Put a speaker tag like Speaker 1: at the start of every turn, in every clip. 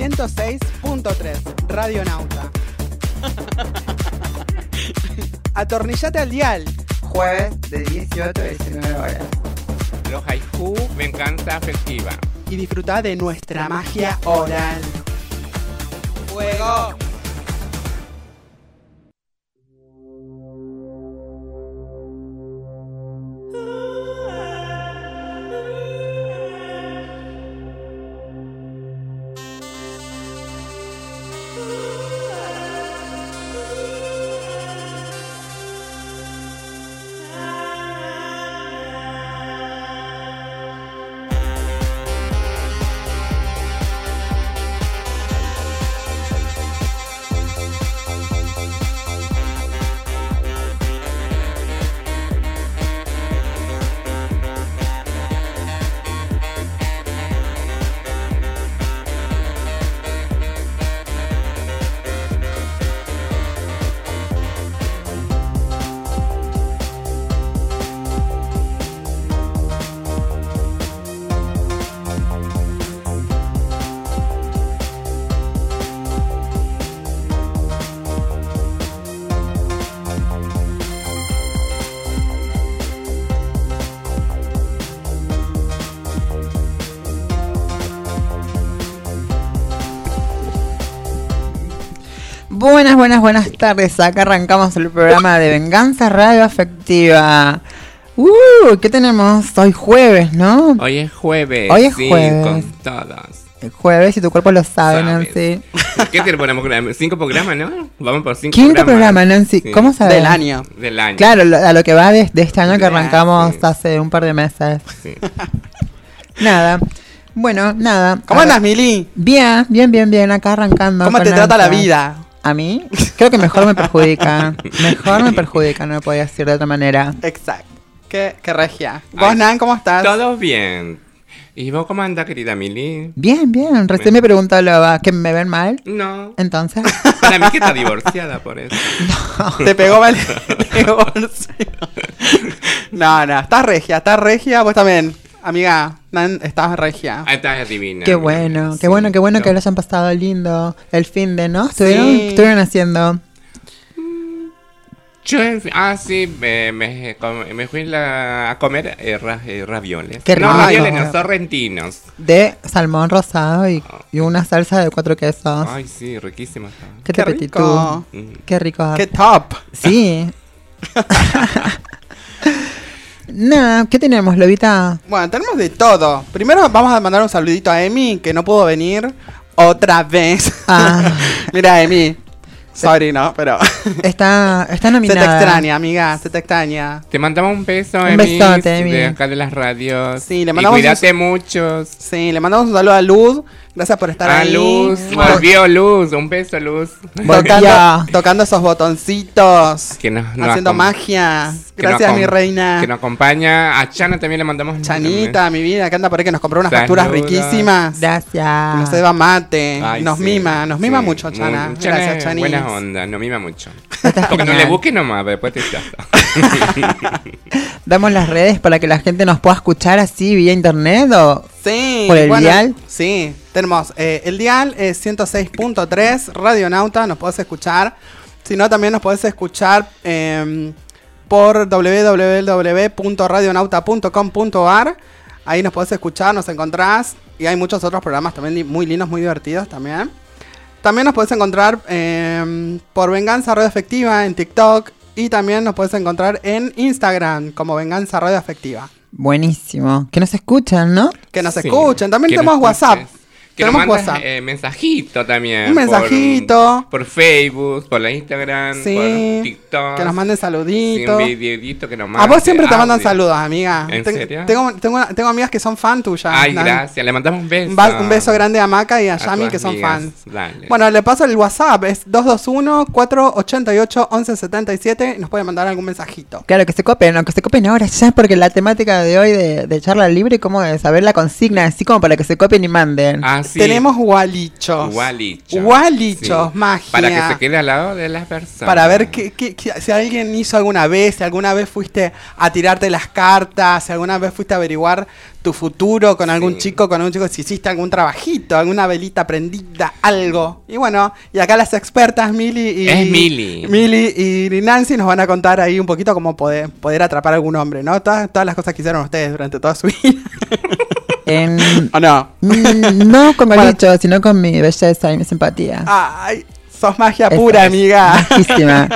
Speaker 1: 106.3, Radio Nauta. Atornillate al dial. Jueves de 18 a 19 horas.
Speaker 2: Los haiku, venganza afectiva.
Speaker 1: Y disfruta de nuestra magia oral. ¡Fuego!
Speaker 3: Buenas, buenas, tardes. Acá arrancamos el programa de Venganza Radio Afectiva. Uh, ¿qué tenemos? Hoy jueves, ¿no?
Speaker 2: Hoy es jueves.
Speaker 3: Hoy es
Speaker 2: sí,
Speaker 3: jueves.
Speaker 2: con todos.
Speaker 3: El jueves y tu cuerpo lo sabe,
Speaker 2: Sabes.
Speaker 3: Nancy.
Speaker 2: ¿Qué te ponemos? Cinco programas, ¿no? Vamos por cinco
Speaker 3: Quinto
Speaker 2: programas.
Speaker 3: programa, Nancy.
Speaker 2: Sí.
Speaker 3: ¿Cómo sabes?
Speaker 1: Del año.
Speaker 2: Del año.
Speaker 3: Claro, lo- a lo que va de, de este año que arrancamos
Speaker 2: sí.
Speaker 3: hace un par de meses.
Speaker 2: Sí.
Speaker 3: Nada. Bueno, nada.
Speaker 1: ¿Cómo andas, Mili?
Speaker 3: Bien, bien, bien, bien. Acá arrancando.
Speaker 1: ¿Cómo te trata la vida?
Speaker 3: A mí, creo que mejor me perjudica. Mejor me perjudica, no lo podía decir de otra manera.
Speaker 1: Exacto. ¿Qué, qué regia? ¿Vos,
Speaker 2: Ay,
Speaker 1: Nan, cómo estás?
Speaker 2: Todo bien. ¿Y vos cómo andas, querida Mili?
Speaker 3: Bien, bien. Recién me preguntó Loba, ¿que me ven mal?
Speaker 2: No.
Speaker 3: Entonces,
Speaker 2: Para mí que está divorciada por eso.
Speaker 1: Te pegó mal el divorcio. No, no, estás regia, estás regia. Vos también, amiga, estás regia.
Speaker 2: Ah, estás divina.
Speaker 3: qué bueno, qué
Speaker 2: Sí,
Speaker 3: bueno, qué bueno que lo hayan pasado lindo el fin de, ¿no? Estuvieron,
Speaker 1: Sí.
Speaker 3: estuvieron haciendo.
Speaker 2: Yo, en fin- ah, sí, me, me, com- me fui la- a comer eh, ra- eh, ravioles.
Speaker 3: Qué
Speaker 2: no,
Speaker 3: rico.
Speaker 2: ravioles, no, sorrentinos.
Speaker 3: De salmón rosado y, y una salsa de cuatro quesos.
Speaker 2: Ay, sí, riquísimo. estaba.
Speaker 3: ¿Qué
Speaker 1: qué rico.
Speaker 2: Mm.
Speaker 3: Qué rico.
Speaker 1: ¡Qué top!
Speaker 3: Sí. Nada, ¿qué tenemos, Lobita?
Speaker 1: Bueno, tenemos de todo. Primero vamos a mandar un saludito a Emi, que no pudo venir otra vez.
Speaker 3: Ah.
Speaker 1: Mira, Emi. Sorry, no, pero.
Speaker 3: Está, está
Speaker 1: se
Speaker 3: nominada.
Speaker 1: te extraña, amiga, se te extraña.
Speaker 2: Te mandamos un beso,
Speaker 3: Un
Speaker 2: Emi,
Speaker 3: besote, Emi.
Speaker 2: de acá de las radios.
Speaker 1: Sí, le mandamos
Speaker 2: Y cuídate mucho.
Speaker 1: Sí, le mandamos un saludo a Luz. Gracias por estar
Speaker 2: A
Speaker 1: ahí.
Speaker 2: Luz, volvió Luz, un beso, Luz.
Speaker 1: tocando, tocando esos botoncitos.
Speaker 2: Que
Speaker 1: haciendo magia. Gracias, mi reina.
Speaker 2: Que nos acompaña. A Chana también le mandamos un
Speaker 1: Chanita, mi vida, que anda por ahí que nos compró unas facturas
Speaker 2: Saludos.
Speaker 1: riquísimas. Que
Speaker 3: Gracias.
Speaker 1: nos ceba mate.
Speaker 2: Ay,
Speaker 1: nos
Speaker 2: sí,
Speaker 1: mima, nos mima
Speaker 2: sí.
Speaker 1: mucho, Chana.
Speaker 2: Muy- Chana
Speaker 1: Gracias,
Speaker 2: es
Speaker 1: Chanis.
Speaker 2: Buena onda, nos mima mucho. Porque no le busques nomás, después te chato.
Speaker 3: Damos las redes para que la gente nos pueda escuchar así vía internet o
Speaker 1: Sí.
Speaker 3: ¿Por el dial?
Speaker 1: Sí, tenemos eh, el dial es 106.3, Radionauta, nos podés escuchar. Si no, también nos podés escuchar eh, por www.radionauta.com.ar. Ahí nos podés escuchar, nos encontrás. Y hay muchos otros programas también muy lindos, muy divertidos también. También nos podés encontrar eh, por Venganza Radio Afectiva en TikTok. Y también nos podés encontrar en Instagram como Venganza Radio Afectiva.
Speaker 3: Buenísimo. Que nos escuchan, ¿no?
Speaker 1: Que nos
Speaker 2: Sí,
Speaker 1: escuchen. También tenemos WhatsApp.
Speaker 2: Que nos
Speaker 1: tenemos
Speaker 2: mandes
Speaker 1: WhatsApp.
Speaker 2: eh, mensajito también.
Speaker 1: Un mensajito.
Speaker 2: Por, Facebook, por la Instagram,
Speaker 1: Sí,
Speaker 2: por TikTok.
Speaker 1: que nos manden
Speaker 2: Sí,
Speaker 1: saluditos.
Speaker 2: un videito que nos
Speaker 1: A
Speaker 2: mande.
Speaker 1: vos siempre te mandan saludos, amiga.
Speaker 2: ¿En
Speaker 1: Ten-
Speaker 2: serio?
Speaker 1: Tengo, tengo, una- tengo amigas que son fan tuyas.
Speaker 2: Ay,
Speaker 1: Dan-
Speaker 2: gracias. Le mandamos un beso.
Speaker 1: Un, un beso grande a Maca y a
Speaker 2: A
Speaker 1: Yami que son
Speaker 2: amigas.
Speaker 1: fans.
Speaker 2: Dale.
Speaker 1: Bueno, le paso el WhatsApp, es 221-488-1177 y nos pueden mandar algún mensajito.
Speaker 3: Claro, que se copen, o que se copen ahora ya, porque la temática de hoy de, de charla libre, como de saber la consigna, así como para que se copen y manden.
Speaker 2: Ah, Sí.
Speaker 1: tenemos gualichos.
Speaker 2: Gualichos.
Speaker 1: Gualichos,
Speaker 2: Sí.
Speaker 1: magia.
Speaker 2: Para que se quede al lado de las personas.
Speaker 1: Para ver qué, qué- qué- si alguien hizo alguna vez, si alguna vez fuiste a tirarte las cartas, si alguna vez fuiste a averiguar tu futuro con algún
Speaker 2: Sí.
Speaker 1: chico, con algún chico, si hiciste algún trabajito, alguna velita prendida, algo. Y bueno, y acá las expertas Mili y
Speaker 2: Es Mili.
Speaker 1: Mili y Nancy nos van a contar ahí un poquito cómo poder, poder atrapar a algún hombre, ¿no? Todas, todas las cosas que hicieron ustedes durante toda su vida.
Speaker 3: En-
Speaker 1: ¿O no?
Speaker 3: Mm, no con. Galicho, sino con mi belleza y mi simpatía.
Speaker 1: Ay, sos magia
Speaker 3: Eso
Speaker 1: pura, amiga.
Speaker 3: majísima.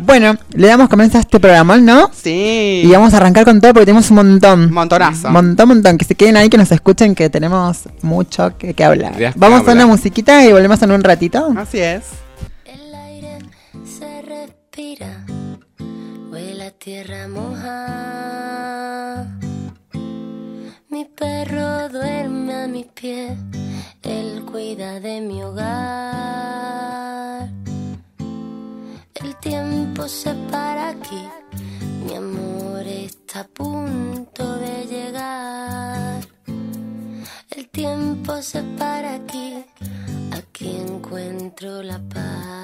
Speaker 3: bueno, le damos comienzo a este programa, ¿no?
Speaker 1: Sí.
Speaker 3: Y vamos a arrancar con todo porque tenemos un montón.
Speaker 1: Montonazo.
Speaker 3: Montón, montón. Que se queden ahí, que nos escuchen, que tenemos mucho que, que hablar.
Speaker 2: Que
Speaker 3: Vamos a una musiquita y volvemos en un ratito.
Speaker 1: Así es.
Speaker 4: El aire se respira, huele a tierra mojada. Mi perro duerme a mis pies, él cuida de mi hogar. El tiempo se para aquí, mi amor está a punto de llegar. El tiempo se para aquí, aquí encuentro la paz.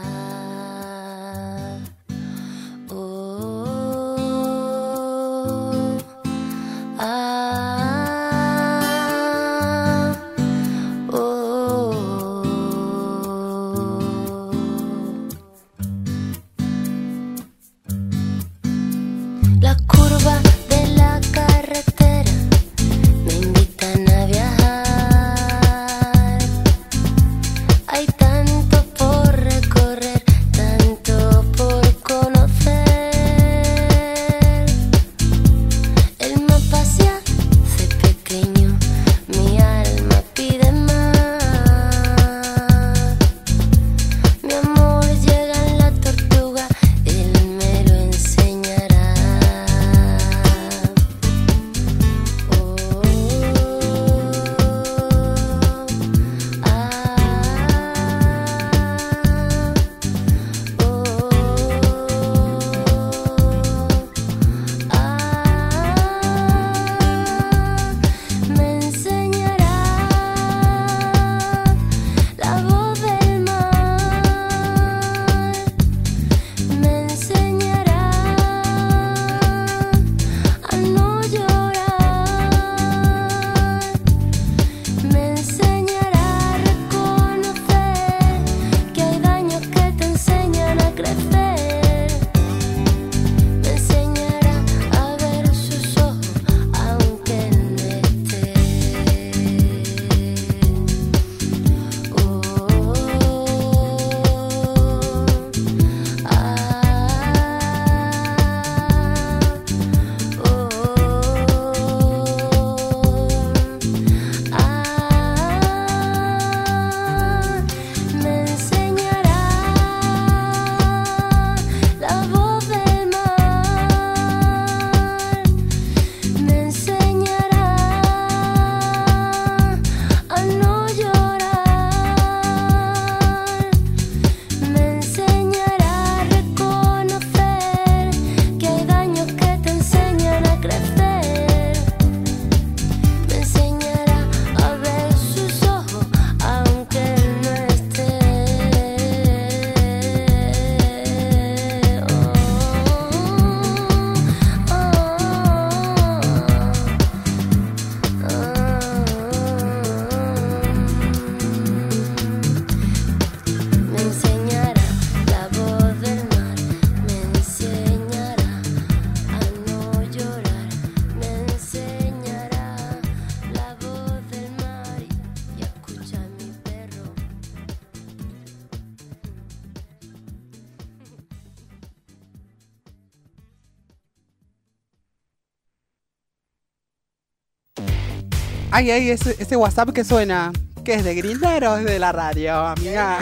Speaker 1: Ay, ay, ese, ese WhatsApp que suena. ¿Qué es de Grindr o es de la radio, amiga?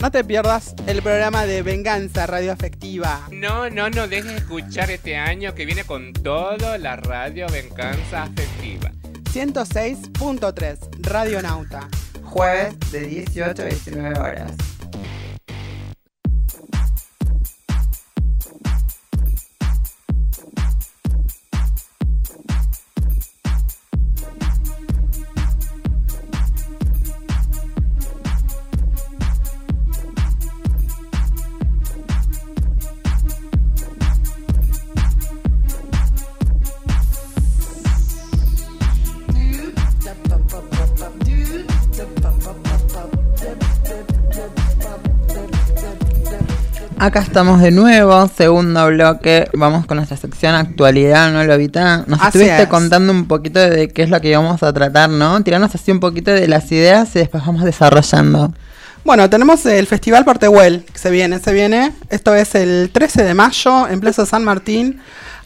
Speaker 1: No te pierdas el programa de Venganza Radio Afectiva.
Speaker 2: No, no, no dejes de escuchar este año que viene con todo la radio Venganza Afectiva.
Speaker 1: 106.3 Radio Nauta.
Speaker 3: Jueves de 18 a 19 horas. Acá estamos de nuevo, segundo bloque. Vamos con nuestra sección actualidad, ¿no, Lobita? Nos
Speaker 1: Así
Speaker 3: estuviste
Speaker 1: es.
Speaker 3: contando un poquito de qué es lo que íbamos a tratar, ¿no? Tirarnos así un poquito de las ideas y después vamos desarrollando.
Speaker 1: Bueno, tenemos el Festival Portehuel, que se viene, se viene. Esto es el 13 de mayo en Plaza San Martín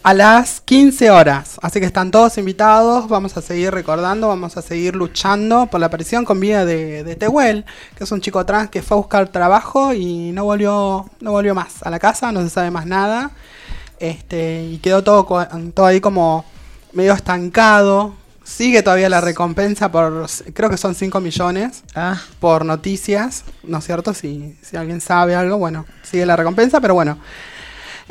Speaker 1: a las 15 horas. Así que están todos invitados. Vamos a seguir recordando, vamos a seguir luchando por la aparición con vida de, de Tehuel, que es un chico trans que fue a buscar trabajo y no volvió, no volvió más a la casa, no se sabe más nada. Este, y quedó todo, todo ahí como medio estancado. Sigue todavía la recompensa por, creo que son 5 millones
Speaker 3: Ah,
Speaker 1: por noticias, ¿no es cierto? Si, si alguien sabe algo, bueno, sigue la recompensa, pero bueno,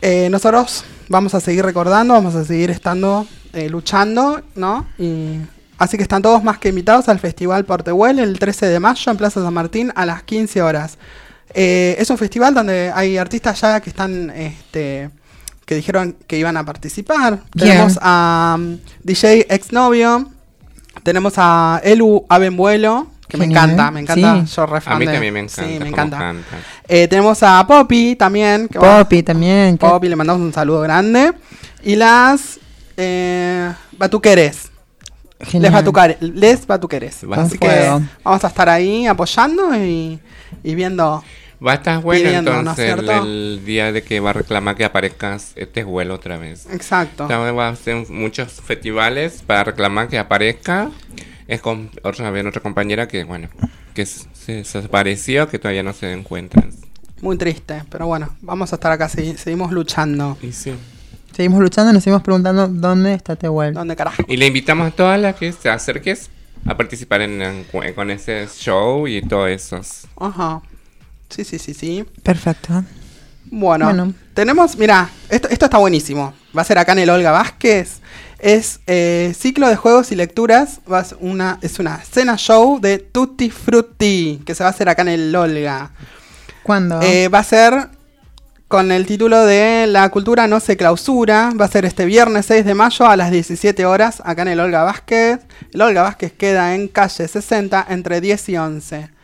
Speaker 1: eh, nosotros vamos a seguir recordando, vamos a seguir estando eh, luchando, ¿no? Y así que están todos más que invitados al Festival Portehuel el 13 de mayo en Plaza San Martín a las 15 horas. Eh, es un festival donde hay artistas ya que están, este, que dijeron que iban a participar. Tenemos a um, DJ Exnovio, tenemos a Elu Abenvuelo, que me encanta, me encanta,
Speaker 3: Sí.
Speaker 1: yo re
Speaker 2: A mí
Speaker 1: de-
Speaker 2: también me encanta.
Speaker 1: Sí, me encanta.
Speaker 2: canta.
Speaker 1: Eh, tenemos a Poppy también. que va-
Speaker 3: Poppy también. que-
Speaker 1: Poppy, le mandamos un saludo grande. Y las eh, batuqueres. Les,
Speaker 3: genial.
Speaker 1: batucar- les batuqueres. Así que vamos a estar ahí apoyando y, y viendo.
Speaker 2: Va a estar bueno
Speaker 1: Pidiendo, ¿no es
Speaker 2: entonces el día de que va a reclamar que aparezcas este vuelo otra vez.
Speaker 1: Exacto.
Speaker 2: También va a hacer muchos festivales para reclamar que aparezca. Es con otra vez otra compañera que, bueno, que se, desapareció, que todavía no se encuentran.
Speaker 1: Muy triste. Pero bueno, vamos a estar acá. segui- seguimos luchando.
Speaker 2: Y sí.
Speaker 3: Seguimos luchando y nos seguimos preguntando dónde está Tehuel.
Speaker 1: ¿Dónde carajo?
Speaker 2: Y le invitamos a todas las que se acerques a participar en, en- con ese show y todo eso.
Speaker 1: Ajá. Sí, sí, sí, sí.
Speaker 3: Perfecto.
Speaker 1: Bueno,
Speaker 3: Bueno.
Speaker 1: tenemos, mira, esto, esto está buenísimo. Va a ser acá en el Olga Vázquez. Es eh, ciclo de juegos y lecturas. Va una, es una cena show de Tutti Frutti que se va a hacer acá en el Olga.
Speaker 3: ¿Cuándo?
Speaker 1: Eh, va a ser con el título de La cultura no se clausura. Va a ser este viernes 6 de mayo a las 17 horas acá en el Olga Vázquez. El Olga Vázquez queda en calle 60 entre 10 y 11.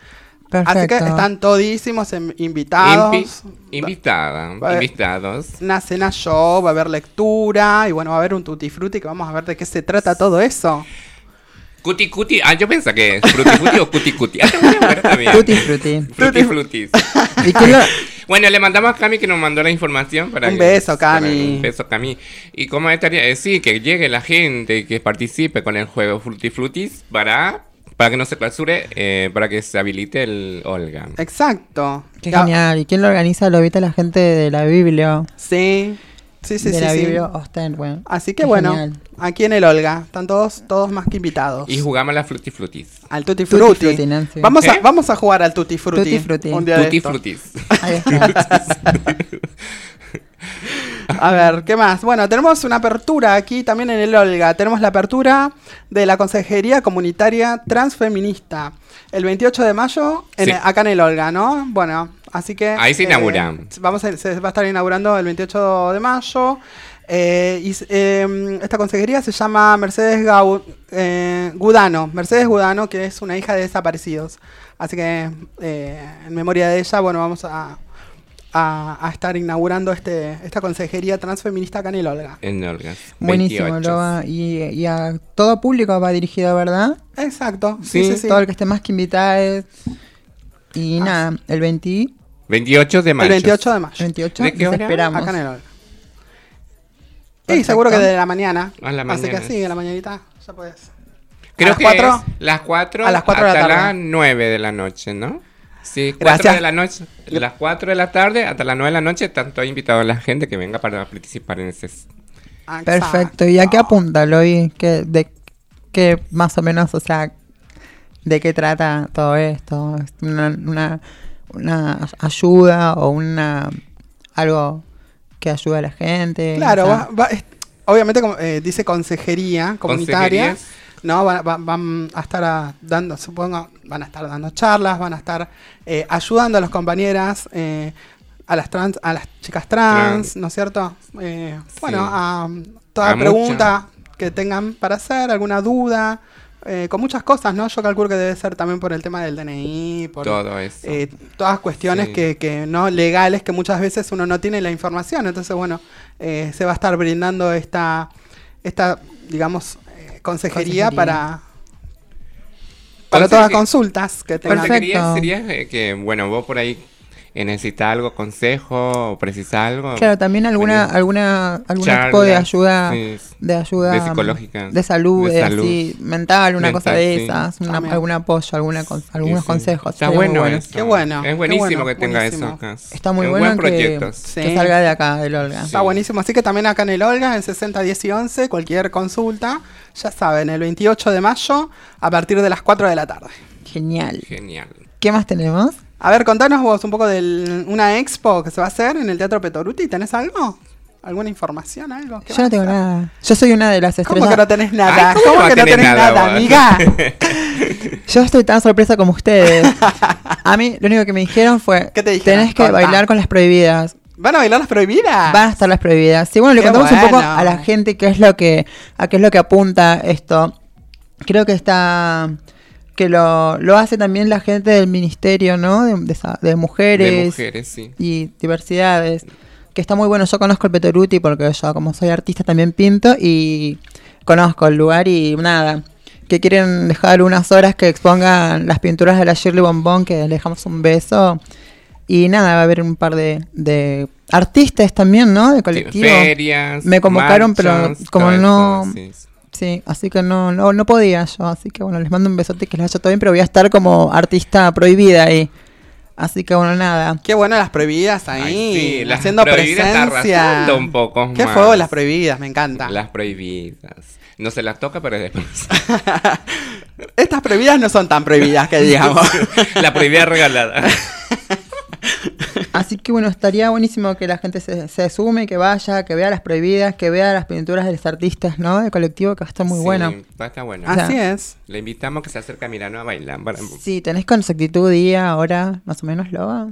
Speaker 3: Perfecto.
Speaker 1: Así que están todísimos em- invitados.
Speaker 2: Invi- invitada,
Speaker 1: Va- va-
Speaker 2: invitados.
Speaker 1: una cena show, va a haber lectura y bueno, va a haber un tutti frutti que vamos a ver de qué se trata todo eso.
Speaker 2: Cuti cuti, ah, yo pensé que es fruti o cuti cuti. Ah.
Speaker 3: Tutti frutti.
Speaker 2: Fruti frutis.
Speaker 3: ¿Y quién lo-
Speaker 2: Bueno, le mandamos a Cami que nos mandó la información para
Speaker 1: Un
Speaker 2: que-
Speaker 1: beso, Cami.
Speaker 2: Un beso, Cami. ¿Y cómo estaría? Eh, sí, que llegue la gente y que participe con el juego Fruti Frutis para, para que no se clausure, eh, para que se habilite el Olga.
Speaker 1: Exacto.
Speaker 3: Qué
Speaker 1: Ya-
Speaker 3: genial. ¿Y quién lo organiza? Lo evita la gente de la Biblia.
Speaker 1: Sí, sí, sí,
Speaker 3: de
Speaker 1: sí.
Speaker 3: la
Speaker 1: sí.
Speaker 3: Biblia Ostenwe.
Speaker 1: Así que
Speaker 3: Qué
Speaker 1: bueno,
Speaker 3: genial.
Speaker 1: aquí en el Olga, están todos, todos más que invitados.
Speaker 2: Y jugamos la Fruti Frutis.
Speaker 1: al tutti
Speaker 3: Tutti
Speaker 1: frutti.
Speaker 3: frutti, Nancy.
Speaker 1: Vamos, a,
Speaker 2: ¿Eh?
Speaker 1: vamos a jugar al tutti frutti.
Speaker 3: Tutti frutti.
Speaker 1: un día
Speaker 2: Tutti. Frutis.
Speaker 3: Ahí está.
Speaker 1: A ver, ¿qué más? Bueno, tenemos una apertura aquí también en el Olga. Tenemos la apertura de la Consejería Comunitaria Transfeminista. El 28 de mayo, en
Speaker 2: Sí.
Speaker 1: el- acá en el Olga, ¿no? Bueno, así que...
Speaker 2: Ahí se inaugura.
Speaker 1: Vamos a, se va a estar inaugurando el 28 de mayo. Eh, y eh, esta consejería se llama Mercedes Gau- eh, Gudano. Mercedes Gudano, que es una hija de desaparecidos. Así que eh, en memoria de ella, bueno, vamos a, a, a estar inaugurando este, esta consejería transfeminista acá en el Olga.
Speaker 2: En Olga.
Speaker 3: Buenísimo,
Speaker 2: 28.
Speaker 3: lo va- y, y a todo público va dirigido, ¿verdad?
Speaker 1: Exacto. Sí,
Speaker 2: Sí,
Speaker 1: sí, sí.
Speaker 3: Todo el que esté más que invitado. Y nada, el 20,
Speaker 2: 28 de
Speaker 1: El
Speaker 2: mayo.
Speaker 1: 28 de mayo.
Speaker 3: 28
Speaker 2: ¿De qué hora?
Speaker 3: esperamos.
Speaker 1: Acá en el Olga. Y seguro que de la mañana.
Speaker 2: A la
Speaker 1: Así que
Speaker 2: mañana.
Speaker 1: sí, a la mañanita ya puedes.
Speaker 2: Creo
Speaker 1: las
Speaker 2: que
Speaker 1: cuatro?
Speaker 2: es las 4
Speaker 1: A las cuatro de la
Speaker 2: hasta
Speaker 1: tarde.
Speaker 2: las 9 de la noche, ¿no? Sí, 4
Speaker 1: Gracias.
Speaker 2: de la noche. Las 4 de la tarde hasta las 9 de la noche están todos invitados la gente que venga para participar en ese.
Speaker 3: Perfecto. ¿Y a qué apunta, Loy? ¿Qué, ¿De qué más o menos, o sea, de qué trata todo esto? ¿Es una, una, una ayuda o una algo que ayude a la gente?
Speaker 1: Claro,
Speaker 3: O sea,
Speaker 1: va- va- obviamente como, eh, dice consejería comunitaria.
Speaker 2: Consejerías.
Speaker 1: No, van, van- van a estar a- dando, supongo, van a estar dando charlas, van a estar eh, ayudando a las compañeras, eh, a las trans, a las chicas trans. ¿no es cierto? Eh,
Speaker 2: Sí.
Speaker 1: Bueno, a toda
Speaker 2: A
Speaker 1: pregunta que tengan para hacer, alguna duda, eh, con muchas cosas, ¿no? Yo calculo que debe ser también por el tema del DNI, por
Speaker 2: Todo eso.
Speaker 1: eh, todas cuestiones
Speaker 2: Sí.
Speaker 1: que, que no legales que muchas veces uno no tiene la información. Entonces, bueno, eh, se va a estar brindando esta, esta digamos, consejería,
Speaker 3: Consejería.
Speaker 1: para, para todas las consultas que tengan.
Speaker 3: Perfecto.
Speaker 2: Consejería sería eh, que, bueno, vos por ahí eh, necesitas algo, consejo, o precisas algo.
Speaker 3: Claro, también alguna, alguna, algún tipo de ayuda,
Speaker 2: sí.
Speaker 3: de ayuda
Speaker 2: De psicológica.
Speaker 3: de salud,
Speaker 2: De salud.
Speaker 3: así, mental, una
Speaker 2: Mental,
Speaker 3: cosa de
Speaker 2: sí.
Speaker 3: esas, una- algún apoyo, alguna, con- algunos
Speaker 2: Sí, sí.
Speaker 3: consejos.
Speaker 2: Está bueno, eso.
Speaker 1: Qué bueno,
Speaker 2: Es buenísimo
Speaker 1: bueno,
Speaker 2: que tenga
Speaker 1: buenísimo.
Speaker 2: eso acá.
Speaker 3: Está muy
Speaker 2: es
Speaker 3: bueno
Speaker 2: buen
Speaker 3: que,
Speaker 2: proyecto.
Speaker 1: Sí.
Speaker 3: que salga de acá, del Olga.
Speaker 1: Está buenísimo. Así que también acá en el Olga, en 60, 10 y 11, cualquier consulta, ya saben, el 28 de mayo a partir de las 4 de la tarde.
Speaker 3: Genial.
Speaker 2: Genial.
Speaker 3: ¿Qué más tenemos?
Speaker 1: A ver, contanos vos un poco de una expo que se va a hacer en el Teatro Petoruti. ¿Tenés algo? ¿Alguna información? ¿Algo? ¿Qué
Speaker 3: Yo no tengo nada. Yo soy una de las
Speaker 1: ¿Cómo
Speaker 3: estrellas.
Speaker 1: que no tenés nada?
Speaker 2: Ay, ¿cómo
Speaker 1: ¿Cómo, que no
Speaker 2: tenés nada,
Speaker 1: amiga?
Speaker 3: Yo estoy tan sorpresa como ustedes. A mí lo único que me dijeron fue,
Speaker 1: ¿Qué te dijeron?
Speaker 3: tenés que bailar con las prohibidas.
Speaker 1: ¿Van a bailar las prohibidas?
Speaker 3: Van a estar las prohibidas. Sí, bueno, le
Speaker 1: Qué
Speaker 3: contamos un poco a la gente qué es lo que, a qué es lo que apunta esto. Creo que está, que lo, lo hace también la gente del ministerio, ¿no? De, de mujeres,
Speaker 2: De mujeres, sí.
Speaker 3: y diversidades. Que está muy bueno. Yo conozco el Petoruti porque yo, como soy artista, también pinto y conozco el lugar y nada. Que quieren dejar unas horas que expongan las pinturas de la Shirley Bombón, que le dejamos un beso. Y nada, va a haber un par de, de artistas también, ¿no? De
Speaker 2: Sí,
Speaker 3: colectivo.
Speaker 2: Ferias.
Speaker 3: Me convocaron, pero como no-
Speaker 2: eso, sí, sí.
Speaker 3: Sí, así que no, no, no podía yo. Así que bueno, les mando un besote que les vaya todo bien, pero voy a estar como artista prohibida ahí. Así que bueno, nada.
Speaker 1: Qué bueno las prohibidas ahí,
Speaker 2: Ay, sí, las
Speaker 1: haciendo
Speaker 2: prohibidas
Speaker 1: presencia.
Speaker 2: un poco
Speaker 1: Qué
Speaker 2: más.
Speaker 1: fuego las prohibidas, me encanta.
Speaker 2: Las prohibidas. No se las toca, pero después.
Speaker 1: Estas prohibidas no son tan prohibidas que digamos.
Speaker 2: la prohibida regalada.
Speaker 3: Así que bueno, estaría buenísimo que la gente se, se sume, que vaya, que vea las prohibidas, que vea las pinturas de los artistas, ¿no? De colectivo, que va a estar muy
Speaker 2: Sí,
Speaker 3: bueno.
Speaker 2: Va a estar bueno.
Speaker 1: Así es.
Speaker 2: Le invitamos que se acerque a Milano a bailar.
Speaker 3: Sí, tenés con exactitud día, hora, más o menos, lo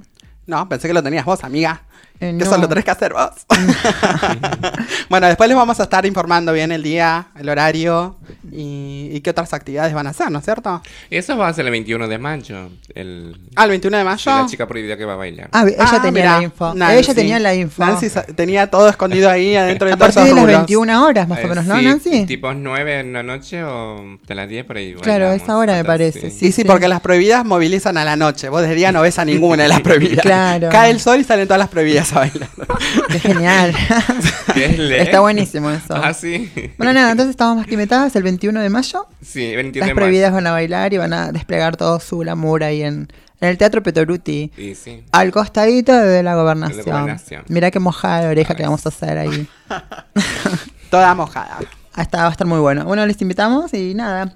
Speaker 1: No, pensé que lo tenías vos, amiga.
Speaker 3: Eh,
Speaker 1: Que
Speaker 3: no.
Speaker 1: eso lo tenés que hacer vos. bueno, después les vamos a estar informando bien el día, el horario y, y qué otras actividades van a hacer, ¿no es cierto?
Speaker 2: Eso va a ser el 21 de mayo. El,
Speaker 1: Ah, el 21 de mayo.
Speaker 2: la chica prohibida que va a bailar.
Speaker 3: Ah, ella
Speaker 1: Ah,
Speaker 3: tenía la info.
Speaker 1: Nancy.
Speaker 3: Ella tenía la info.
Speaker 1: Nancy tenía todo escondido ahí adentro de
Speaker 3: a partir de las
Speaker 1: rubros.
Speaker 3: 21 horas, más o
Speaker 2: Eh,
Speaker 3: menos, ¿no,
Speaker 2: sí,
Speaker 3: Nancy?
Speaker 2: Tipo 9 en la noche o de las 10 por ahí.
Speaker 3: Claro, esa hora me parece,
Speaker 1: sí,
Speaker 3: Sí.
Speaker 1: porque las prohibidas movilizan a la noche. Vos de día no ves a ninguna de las prohibidas.
Speaker 3: Claro.
Speaker 1: Cae el sol y salen todas las prohibidas a bailar.
Speaker 3: Qué genial.
Speaker 2: ¿Qué es le-
Speaker 3: Está buenísimo eso.
Speaker 2: Ah, sí.
Speaker 3: Bueno, nada, entonces estamos más que metadas el 21 de mayo.
Speaker 2: Sí, 21
Speaker 3: Las
Speaker 2: de
Speaker 3: prohibidas van a bailar y van a desplegar todo su glamour ahí en, en el Teatro Petoruti.
Speaker 2: Y sí.
Speaker 3: Al costadito de la gobernación.
Speaker 2: De la gobernación.
Speaker 3: Mirá qué mojada de oreja que vamos a hacer ahí.
Speaker 1: Toda mojada.
Speaker 3: Hasta va a estar muy bueno. Bueno, les invitamos y nada,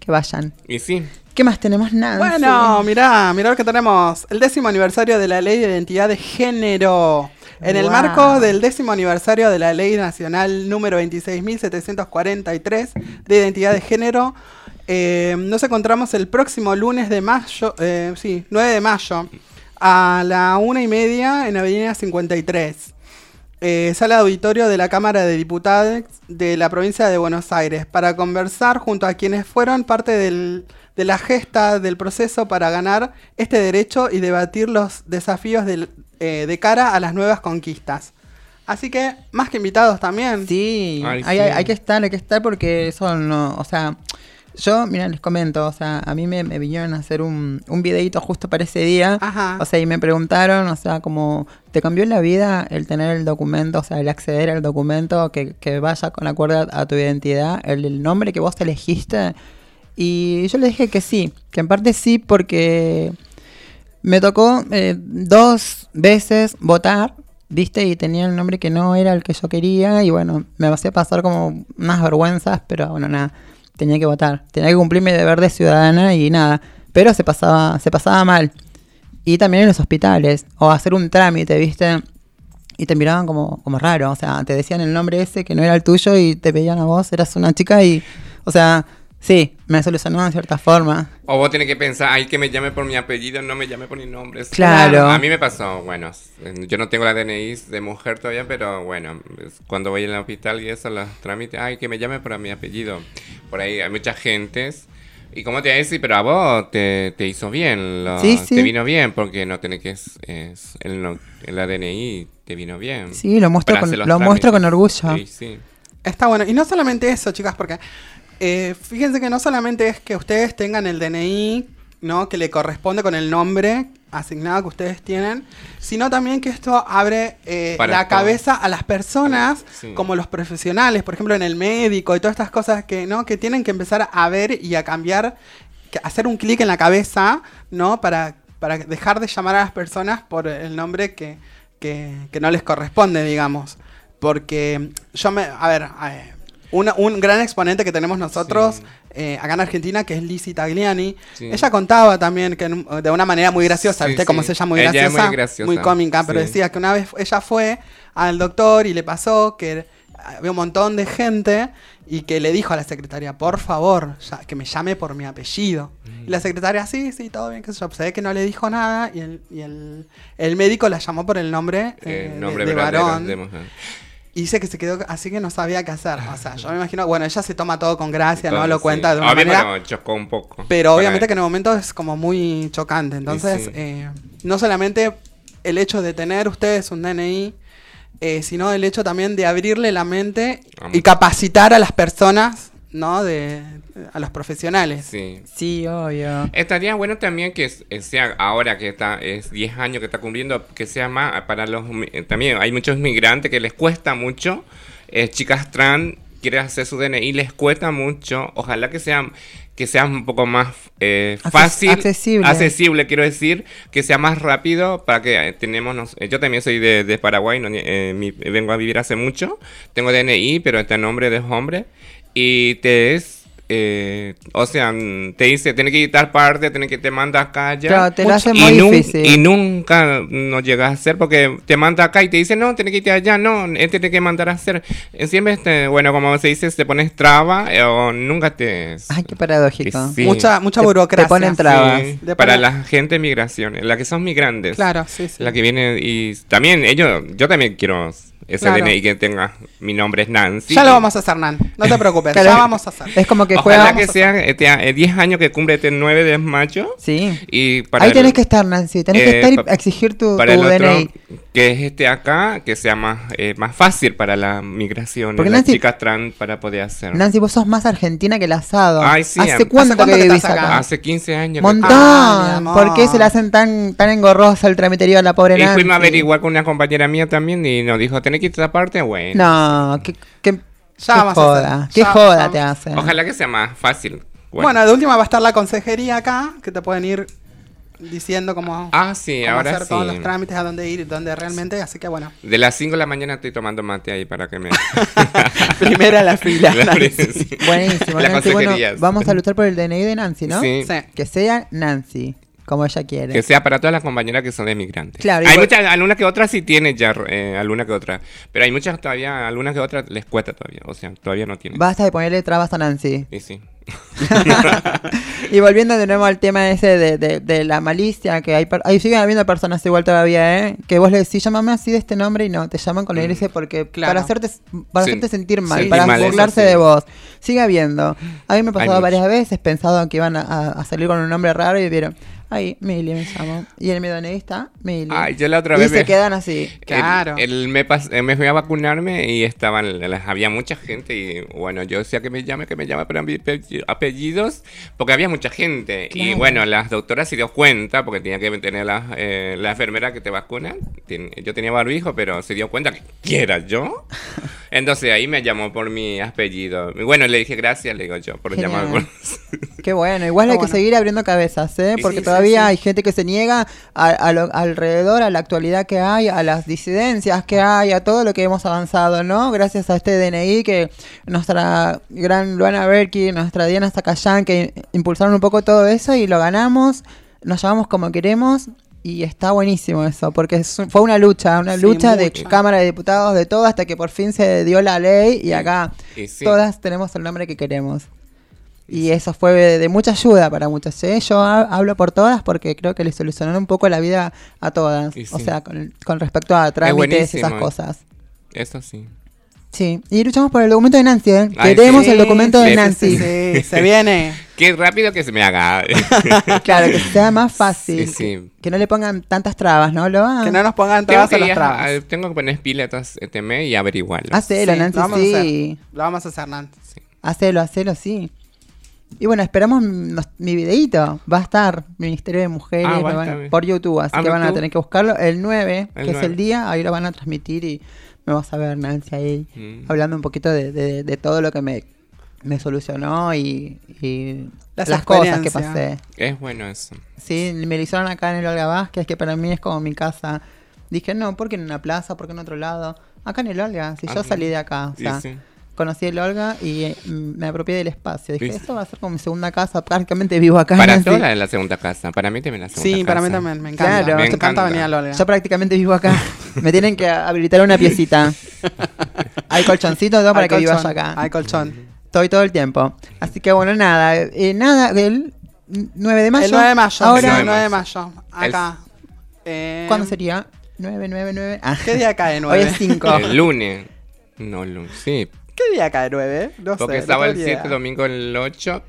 Speaker 3: que vayan.
Speaker 2: Y sí.
Speaker 3: ¿Qué más tenemos? Nada.
Speaker 1: Bueno, mirá, mirá lo que tenemos. El décimo aniversario de la Ley de Identidad de Género. En el marco del décimo aniversario de la Ley Nacional número 26.743 de Identidad de Género, eh, nos encontramos el próximo lunes de mayo, eh, sí, 9 de mayo, a la una y media en Avenida 53. Eh, sala de auditorio de la Cámara de Diputados de la provincia de Buenos Aires para conversar junto a quienes fueron parte del- de la gesta del proceso para ganar este derecho y debatir los desafíos del- eh, de cara a las nuevas conquistas. Así que, más que invitados también.
Speaker 3: Sí,
Speaker 2: Ay,
Speaker 3: hay,
Speaker 2: sí.
Speaker 3: hay- hay que estar, hay que estar porque eso no, o sea, yo, mira, les comento, o sea, a mí me, me vinieron a hacer un, un videito justo para ese día,
Speaker 1: Ajá.
Speaker 3: o sea, y me preguntaron, o sea, como, ¿te cambió la vida el tener el documento, o sea, el acceder al documento que, que vaya con acuerdo a tu identidad, el, el nombre que vos elegiste? Y yo le dije que sí, que en parte sí porque me tocó eh, dos veces votar, ¿viste? Y tenía el nombre que no era el que yo quería. Y bueno, me hacía pasar como unas vergüenzas, pero bueno, nada. Tenía que votar. Tenía que cumplir mi deber de ciudadana y nada. Pero se pasaba, se pasaba mal. Y también en los hospitales. O hacer un trámite, ¿viste? Y te miraban como, como raro. O sea, te decían el nombre ese que no era el tuyo y te pedían a vos, eras una chica y. O sea, Sí, me solucionó de cierta forma.
Speaker 2: O vos tenés que pensar, ay, que me llame por mi apellido, no me llame por mi nombre.
Speaker 3: Claro.
Speaker 2: A mí me pasó, bueno, yo no tengo la DNI de mujer todavía, pero bueno, cuando voy al hospital y eso, los trámites, ay, que me llame por mi apellido. Por ahí hay muchas gentes. Y como te decir, pero a vos te, te hizo bien, lo-
Speaker 3: Sí, sí.
Speaker 2: te vino bien, porque no tenés que, es, es- el, no- el ADNI te vino bien.
Speaker 3: Sí, lo muestro con, lo muestro con orgullo.
Speaker 2: Sí, sí.
Speaker 1: Está bueno. Y no solamente eso, chicas, porque eh, fíjense que no solamente es que ustedes tengan el DNI, ¿no? Que le corresponde con el nombre asignado que ustedes tienen, sino también que esto abre eh, la
Speaker 2: todo.
Speaker 1: cabeza a las personas,
Speaker 2: Sí.
Speaker 1: como los profesionales, por ejemplo, en el médico y todas estas cosas que, ¿no? Que tienen que empezar a ver y a cambiar, que hacer un clic en la cabeza, ¿no? Para, para dejar de llamar a las personas por el nombre que, que, que no les corresponde, digamos. Porque yo me. A ver, eh, una- un gran exponente que tenemos nosotros
Speaker 2: Sí.
Speaker 1: eh, acá en Argentina, que es Lizzie Tagliani.
Speaker 2: Sí.
Speaker 1: Ella contaba también que en de una manera muy graciosa, ¿viste? Como se llama muy
Speaker 2: Ella es
Speaker 1: graciosa,
Speaker 2: muy graciosa,
Speaker 1: cómica, pero decía que una vez ella fue al doctor y le pasó que había un montón de gente y que le dijo a la secretaria, por favor, ya- que me llame por mi apellido. Y la secretaria, sí, sí, todo bien, qué sé yo. Se ve que no le dijo nada y el, y el, el médico la llamó por el nombre, eh, de-
Speaker 2: nombre
Speaker 1: de, varón.
Speaker 2: de.
Speaker 1: Y dice que se quedó así que no sabía qué hacer. O sea, yo me imagino, bueno, ella se toma todo con gracia, no
Speaker 2: Entonces,
Speaker 1: lo
Speaker 2: sí.
Speaker 1: cuenta de una
Speaker 2: Obvio,
Speaker 1: manera.
Speaker 2: bueno, chocó un poco.
Speaker 1: Pero obviamente que en el momento es como muy chocante. Entonces,
Speaker 2: sí.
Speaker 1: eh, no solamente el hecho de tener ustedes un DNI, eh, sino el hecho también de abrirle la mente y capacitar a las personas, ¿no? De, a los profesionales.
Speaker 2: Sí.
Speaker 3: Sí, obvio.
Speaker 2: Estaría bueno también que eh, sea ahora que está es 10 años que está cumpliendo que sea más para los eh, también hay muchos migrantes que les cuesta mucho eh, chicas trans quieren hacer su DNI les cuesta mucho ojalá que sea que sea un poco más eh, fácil
Speaker 3: accesible.
Speaker 2: accesible, quiero decir que sea más rápido para que tenemos eh, yo también soy de, de Paraguay no, eh, mi- vengo a vivir hace mucho tengo DNI pero está en nombre de hombre y te es eh, o sea, te dice, tiene que quitar parte, tiene que te manda acá ya.
Speaker 3: Claro, te lo hace
Speaker 2: y,
Speaker 3: muy
Speaker 2: nun-
Speaker 3: difícil.
Speaker 2: y nunca no llegas a hacer porque te manda acá y te dice, no, tiene que irte allá, no, este tiene que mandar a hacer. Eh, Siempre, este, bueno, como se dice, te pones traba eh, o nunca te...
Speaker 3: Ay, qué paradójico.
Speaker 2: Sí.
Speaker 1: Mucha, mucha burocracia.
Speaker 3: te ponen trabas.
Speaker 2: Sí,
Speaker 1: De
Speaker 2: para
Speaker 1: poner-
Speaker 2: la gente de migración, la que son migrantes.
Speaker 1: Claro, sí, sí.
Speaker 2: La que viene y también ellos, yo también quiero ese
Speaker 1: Claro.
Speaker 2: DNI que tenga, mi nombre es Nancy.
Speaker 1: Ya lo vamos a hacer, Nan. No te preocupes,
Speaker 3: Claro.
Speaker 1: ya vamos a hacer.
Speaker 3: Es como que
Speaker 2: Ojalá que sea este, eh, 10 años que cumple este 9 de mayo.
Speaker 3: Sí.
Speaker 2: Y para
Speaker 3: Ahí
Speaker 2: el-
Speaker 3: tenés que estar, Nancy. Tenés
Speaker 2: eh,
Speaker 3: que estar y exigir tu,
Speaker 2: para
Speaker 3: tu
Speaker 2: el otro,
Speaker 3: DNI.
Speaker 2: que es este acá, que sea más, eh, más fácil para la migración,
Speaker 3: Porque
Speaker 2: las
Speaker 3: Nancy-
Speaker 2: chicas trans para poder hacer.
Speaker 3: Nancy, vos sos más argentina que el asado.
Speaker 2: Ay, sí,
Speaker 3: ¿Hace
Speaker 2: ¿hace
Speaker 3: cuánto,
Speaker 1: cuánto
Speaker 3: que
Speaker 1: que
Speaker 3: vivís acá?
Speaker 1: acá?
Speaker 2: Hace 15 años. que-
Speaker 3: Montón. ¿Por qué se le hacen tan, tan engorrosa el tramiterío a la pobre
Speaker 2: Y
Speaker 3: Nancy?
Speaker 2: fuimos a averiguar con una compañera mía también y nos dijo, ¿tenés que ir a esta parte? Bueno.
Speaker 3: No, qué,
Speaker 1: Ya
Speaker 3: qué joda. Qué
Speaker 1: Ya
Speaker 3: joda
Speaker 1: vamos.
Speaker 3: te hacen.
Speaker 2: Ojalá que sea más fácil.
Speaker 1: Bueno. de última va a estar la consejería acá, que te pueden ir diciendo cómo,
Speaker 2: Ah, sí,
Speaker 1: cómo
Speaker 2: ahora
Speaker 1: hacer
Speaker 2: sí.
Speaker 1: todos los trámites, a dónde ir, dónde realmente. Así que bueno,
Speaker 2: De las 5 de la mañana estoy tomando mate ahí para que me...
Speaker 1: primera la fila.
Speaker 2: La-.
Speaker 3: Buenísimo,
Speaker 2: Las
Speaker 3: Nancy. Bueno, vamos a luchar por el DNI de Nancy, ¿no?
Speaker 2: Sí.
Speaker 1: Sí.
Speaker 3: Que sea Nancy, como ella quiere.
Speaker 2: Que sea para todas las compañeras que son de migrantes.
Speaker 3: Claro,
Speaker 2: hay
Speaker 3: igual-
Speaker 2: muchas, algunas que otras sí tienen ya, eh, algunas que otras. Pero hay muchas todavía, algunas que otras les cuesta todavía. O sea, todavía no tienen.
Speaker 3: Basta de ponerle trabas a Nancy.
Speaker 2: Y sí.
Speaker 3: y volviendo de nuevo al tema ese de, de, de la malicia, que hay, per- ahí siguen habiendo personas igual todavía, ¿eh? Que vos le decís, llámame así de este nombre y no, te llaman con la iglesia porque
Speaker 1: Claro.
Speaker 3: para hacerte para
Speaker 2: Sí.
Speaker 3: hacerte sentir mal,
Speaker 2: Sentir
Speaker 3: para
Speaker 2: mal, eso
Speaker 3: burlarse
Speaker 2: sí.
Speaker 3: de vos. Sigue habiendo. A mí me ha pasado varias veces, pensado que iban a, a- a salir con un nombre raro y vieron, ay, Mili me llamo. Y DNI está Mili.
Speaker 2: Ay, yo la otra
Speaker 3: y
Speaker 2: vez
Speaker 3: se
Speaker 2: me-
Speaker 3: quedan así.
Speaker 1: Claro.
Speaker 2: El, el me, pas- eh, me fui a vacunarme y estaban, las- había mucha gente y bueno, yo decía que me llame, que me llame para mis pe- apellidos, porque había mucha gente. Y
Speaker 3: Claro.
Speaker 2: bueno, las doctoras se dio cuenta, porque tenía que tener la, eh, la enfermera que te vacuna. Ten- yo tenía barbijo, pero se dio cuenta que ¿quién era yo. Entonces ahí me llamó por mi apellido. Y bueno, le dije gracias, le digo yo, por llamarme.
Speaker 3: Qué bueno, igual
Speaker 1: Qué
Speaker 3: hay que
Speaker 1: bueno.
Speaker 3: seguir abriendo cabezas, ¿eh?
Speaker 2: Sí,
Speaker 3: Porque
Speaker 2: sí,
Speaker 3: todavía
Speaker 1: sí, sí.
Speaker 3: hay gente que se niega a, a lo- alrededor, a la actualidad que hay, a las disidencias que hay, a todo lo que hemos avanzado, ¿no? Gracias a este DNI que nuestra gran Luana Berkey, nuestra Diana Zacayán, que impulsaron un poco todo eso y lo ganamos, nos llamamos como queremos. Y está buenísimo eso, porque es- fue una lucha, una
Speaker 1: Sí,
Speaker 3: lucha de. Cámara de Diputados, de todo, hasta que por fin se dio la ley y acá
Speaker 2: Y sí.
Speaker 3: todas tenemos el nombre que queremos. Y eso fue de, de mucha ayuda para muchas. ¿eh? Yo ha- hablo por todas porque creo que le solucionaron un poco la vida a todas. O sea, con, con respecto a trámites y esas
Speaker 2: buenísimo.
Speaker 3: cosas.
Speaker 2: Eso sí.
Speaker 3: Sí, y luchamos por el documento de Nancy, ¿eh?
Speaker 2: Ay,
Speaker 3: Queremos
Speaker 2: sí.
Speaker 3: el documento de Nancy.
Speaker 1: Sí, se viene.
Speaker 2: Qué rápido que se me haga.
Speaker 3: Claro, que sea más fácil.
Speaker 2: Sí, sí.
Speaker 3: Que no le pongan tantas trabas, ¿no? Lo
Speaker 1: Que no nos pongan trabas a las trabas.
Speaker 2: a- tengo que poner piletas este mes y averiguarlo.
Speaker 3: Hacelo,
Speaker 1: Sí,
Speaker 3: Nancy,
Speaker 1: lo vamos a
Speaker 3: sí.
Speaker 1: hacer. Lo vamos a hacer, Nancy.
Speaker 2: Sí.
Speaker 3: Hacelo, hacelo, sí. Y bueno, esperamos nos- mi videíto. Va a estar Ministerio de Mujeres
Speaker 2: Ah,
Speaker 3: lo
Speaker 2: va a
Speaker 3: van-
Speaker 2: estar.
Speaker 3: por YouTube, así
Speaker 2: Ah,
Speaker 3: que van a tener que buscarlo. El 9,
Speaker 2: El
Speaker 3: que es
Speaker 2: 9.
Speaker 3: el día, ahí lo van a transmitir y me vas a ver, Nancy, ahí
Speaker 2: Mm.
Speaker 3: hablando un poquito de, de- de todo lo que me, me solucionó y, y
Speaker 1: Las
Speaker 3: las cosas que pasé.
Speaker 2: Es bueno eso.
Speaker 3: Sí, me lo hicieron acá en el Olga Vázquez, que para mí es como mi casa. Dije, no, ¿por qué en una plaza? ¿Por qué en otro lado? Acá en el Olga, si yo salí de acá. O
Speaker 2: Sí, sí.
Speaker 3: Conocí el Olga y eh, me apropié del espacio. Dije,
Speaker 2: Sí.
Speaker 3: esto va a ser como mi segunda casa, prácticamente vivo acá.
Speaker 2: Para todas es la segunda casa. Para mí también la segunda
Speaker 1: Sí,
Speaker 2: casa.
Speaker 1: para mí también, me encanta.
Speaker 3: Claro.
Speaker 1: me, encanta
Speaker 2: encanta.
Speaker 1: venir a Lolga.
Speaker 3: Yo prácticamente vivo acá. me tienen que habilitar una piecita. Hay colchoncito todo para
Speaker 1: Hay
Speaker 3: que vivas
Speaker 1: colchón,
Speaker 3: acá.
Speaker 1: Hay colchón.
Speaker 3: Estoy todo el tiempo. Así que bueno, nada. eh, nada, el 9 de mayo.
Speaker 1: El 9 de mayo.
Speaker 3: Ahora,
Speaker 1: el 9 de mayo. Acá. Eh,
Speaker 3: ¿cuándo sería? 9, 9, 9. Ah.
Speaker 1: ¿Qué día cae
Speaker 3: Hoy
Speaker 1: 9?
Speaker 3: es 5.
Speaker 2: El lunes. No, el lunes. Sí.
Speaker 1: ¿Qué día cae 9? No sé.
Speaker 2: Porque
Speaker 1: no
Speaker 2: estaba el
Speaker 1: tengo
Speaker 2: 7,
Speaker 1: idea.
Speaker 2: domingo el 8.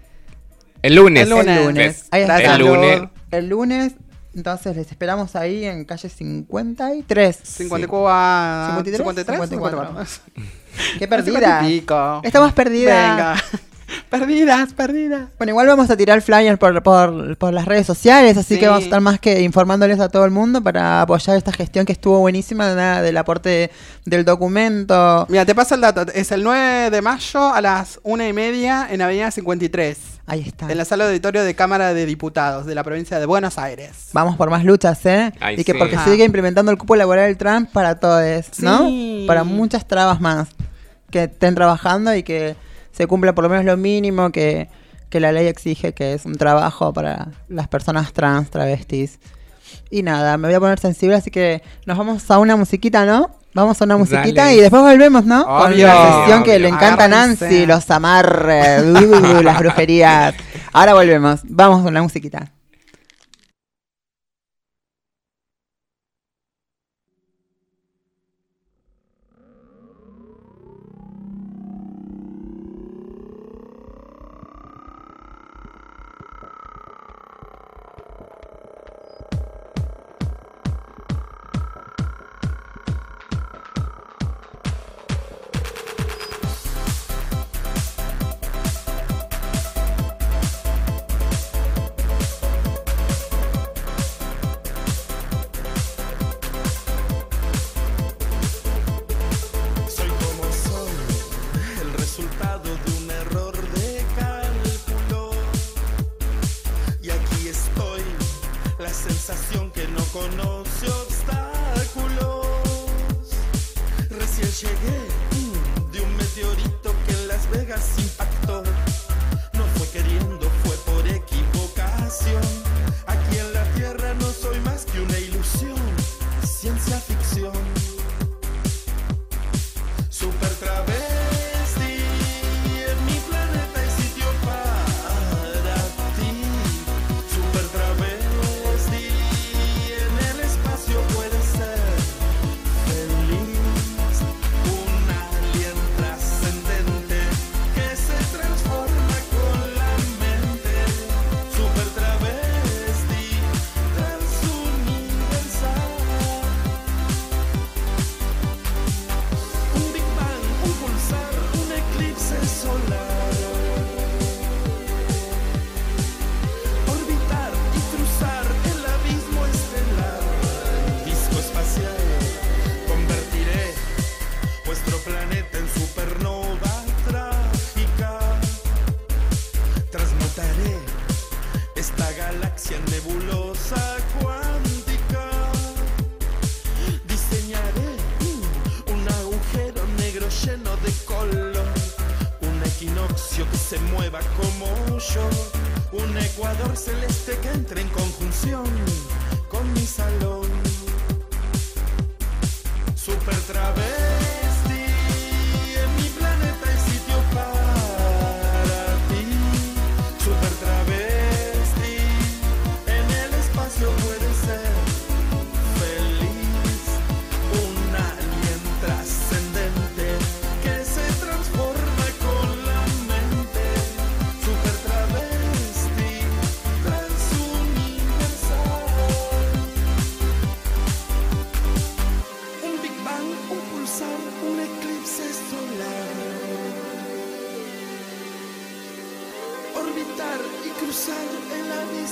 Speaker 2: El lunes.
Speaker 1: El lunes.
Speaker 3: El lunes. Ahí está.
Speaker 2: El lunes.
Speaker 3: El lunes, entonces les esperamos ahí en calle 53.
Speaker 1: 54,
Speaker 3: 53,
Speaker 1: 53,
Speaker 3: 54.
Speaker 1: 54.
Speaker 3: Qué perdida.
Speaker 1: 50 y pico.
Speaker 3: Estamos perdidas.
Speaker 1: Venga. perdidas, perdidas.
Speaker 3: Bueno, igual vamos a tirar flyers por, por, por las redes sociales, así
Speaker 1: Sí.
Speaker 3: que vamos a estar más que informándoles a todo el mundo para apoyar esta gestión que estuvo buenísima del aporte del documento.
Speaker 1: Mira, te paso el dato. Es el 9 de mayo a las 1 y media en Avenida 53.
Speaker 3: Ahí está.
Speaker 1: En la sala de auditorio de Cámara de Diputados de la provincia de Buenos Aires.
Speaker 3: Vamos por más luchas, ¿eh?
Speaker 2: Ay,
Speaker 3: y que
Speaker 2: sí.
Speaker 3: porque
Speaker 1: Ajá.
Speaker 3: sigue implementando el cupo laboral Trump para todos, ¿no?
Speaker 1: Sí.
Speaker 3: Para muchas trabas más que estén trabajando y que se cumpla por lo menos lo mínimo que, que la ley exige, que es un trabajo para las personas trans, travestis. Y nada, me voy a poner sensible, así que nos vamos a una musiquita, ¿no? Vamos a una musiquita
Speaker 2: Dale.
Speaker 3: y después volvemos, ¿no? Con
Speaker 1: Obvio.
Speaker 3: la sesión que
Speaker 2: Obvio.
Speaker 3: le encanta a. Nancy, los amarres, las brujerías. Ahora volvemos. Vamos con la musiquita.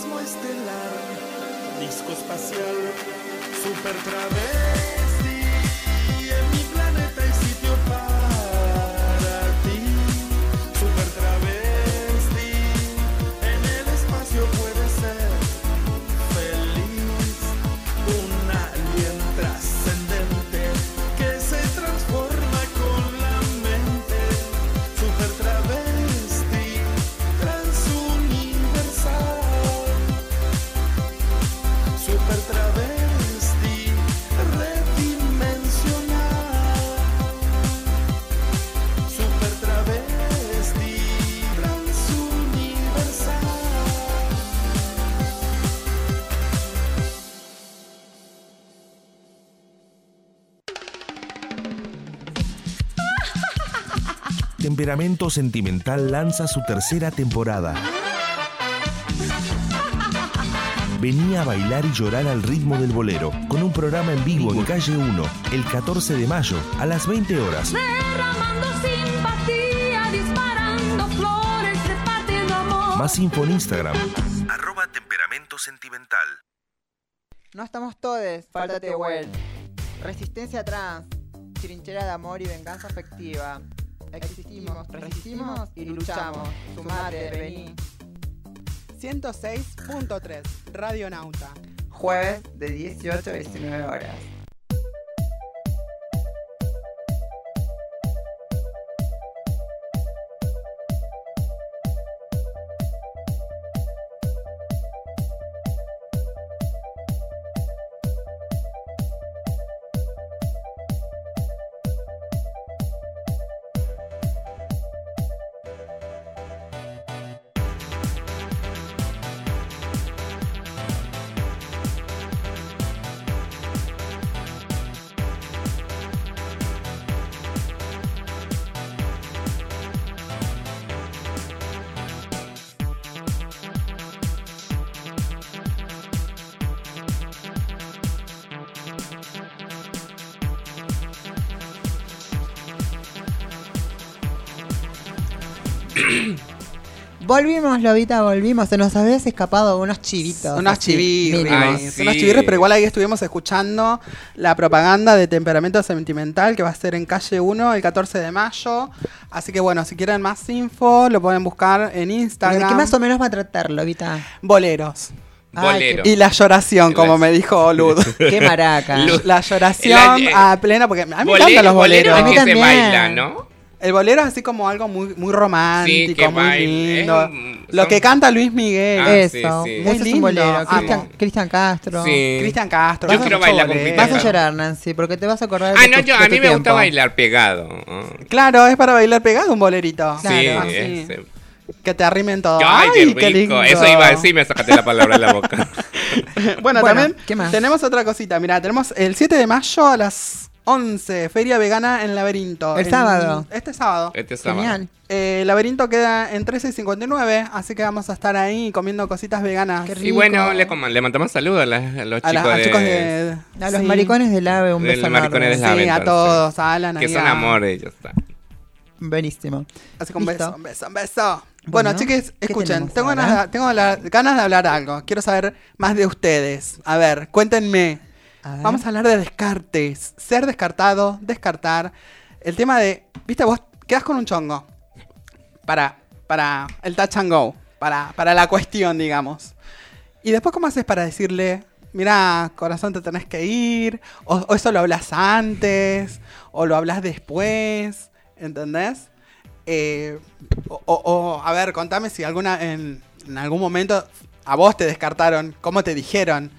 Speaker 5: estelar, disco espacial, super travesti.
Speaker 6: Temperamento Sentimental lanza su tercera temporada. Venía a bailar y llorar al ritmo del bolero, con un programa en vivo en Calle 1, el 14 de mayo, a las 20 horas.
Speaker 7: Derramando simpatía, disparando flores, repartiendo amor.
Speaker 6: Más info en Instagram. Arroba Temperamento Sentimental.
Speaker 3: No estamos todes, faltate well. Resistencia trans, trinchera de amor y venganza afectiva. Existimos, resistimos y luchamos. Sumate, vení.
Speaker 1: 106.3 Radio Nauta.
Speaker 3: Jueves de 18 a 19 horas. Volvimos, Lobita, volvimos. Se nos habías escapado unos chivitos.
Speaker 1: Unos
Speaker 3: así,
Speaker 1: chivirris.
Speaker 2: Ay, sí.
Speaker 1: Unos chivirris, pero igual ahí estuvimos escuchando la propaganda de Temperamento Sentimental que va a ser en calle 1 el 14 de mayo. Así que bueno, si quieren más info, lo pueden buscar en
Speaker 3: ¿De
Speaker 1: Instagram.
Speaker 3: qué más o menos va a tratar, Lobita?
Speaker 1: Boleros.
Speaker 3: Ay.
Speaker 1: Y la lloración, como me dijo Lud.
Speaker 3: Qué maraca.
Speaker 2: Luz.
Speaker 1: La lloración
Speaker 2: La-
Speaker 1: a plena, porque a mí me encantan los
Speaker 2: bolero
Speaker 1: boleros.
Speaker 3: A mí
Speaker 2: que se
Speaker 3: también.
Speaker 2: baila, ¿no?
Speaker 1: El bolero es así como algo muy, muy romántico,
Speaker 2: Sí, que
Speaker 1: muy lindo.
Speaker 2: Es un-
Speaker 1: Lo
Speaker 2: son-
Speaker 1: que canta Luis Miguel.
Speaker 2: Ah,
Speaker 3: Eso,
Speaker 2: sí, sí.
Speaker 3: ese
Speaker 1: Muy
Speaker 3: un
Speaker 1: lindo,
Speaker 3: bolero.
Speaker 1: amo.
Speaker 3: Cristian, Cristian Castro.
Speaker 2: Sí.
Speaker 1: Cristian Castro.
Speaker 2: Yo quiero bailar con
Speaker 1: bolero.
Speaker 3: Vas a llorar, Nancy, porque te vas a acordar de
Speaker 2: Ah, no,
Speaker 3: tu-
Speaker 2: yo,
Speaker 3: de
Speaker 2: a
Speaker 3: tu
Speaker 2: mí me gusta
Speaker 3: tiempo.
Speaker 2: bailar pegado. Ah.
Speaker 1: Claro, es para bailar pegado un bolerito.
Speaker 3: Claro.
Speaker 2: Sí,
Speaker 1: Así.
Speaker 2: ese.
Speaker 1: Que te arrimen todo.
Speaker 2: Ay, qué rico.
Speaker 1: lindo.
Speaker 2: Eso iba a decir, me sacaste la palabra de la boca.
Speaker 1: bueno,
Speaker 3: Bueno,
Speaker 1: también
Speaker 3: ¿qué más?
Speaker 1: tenemos otra cosita. Mira, tenemos el 7 de mayo a las 11, Feria Vegana en Laberinto.
Speaker 3: El
Speaker 1: En-
Speaker 3: sábado.
Speaker 1: Este sábado.
Speaker 2: Este sábado.
Speaker 3: Genial.
Speaker 1: Eh, Laberinto queda en 13 y 59, así que vamos a estar ahí comiendo cositas veganas.
Speaker 3: Qué
Speaker 2: Y
Speaker 3: rico.
Speaker 2: bueno, le, mandamos saludos a, las- a los
Speaker 1: A, la-
Speaker 2: chicos,
Speaker 1: a
Speaker 2: de,
Speaker 1: chicos de...
Speaker 3: A los
Speaker 1: sí.
Speaker 3: maricones del AVE, un beso
Speaker 2: maricones
Speaker 3: enorme.
Speaker 2: del AVE.
Speaker 1: Sí, a todos, a Alan,
Speaker 2: que son
Speaker 1: a-
Speaker 2: amor ellos. está.
Speaker 3: Buenísimo.
Speaker 1: Así que un
Speaker 3: Listo.
Speaker 1: beso, un beso, un beso. Bueno,
Speaker 3: Bueno,
Speaker 1: chiques,
Speaker 3: ¿qué
Speaker 1: escuchen, tengo,
Speaker 3: ahora?
Speaker 1: ganas, de- tengo la- ganas de hablar algo. Quiero saber más de ustedes. A ver, cuéntenme. Vamos a hablar de descartes. Ser descartado, descartar. El tema de, viste, vos quedas con un chongo. Para, para el touch and go. Para, para la cuestión, digamos. Y después, ¿cómo haces para decirle, mira, corazón, te tenés que ir? O, eso lo hablas antes, o lo hablas después, ¿entendés? Eh, o, a ver, contame si alguna en algún momento a vos te descartaron, ¿cómo te dijeron?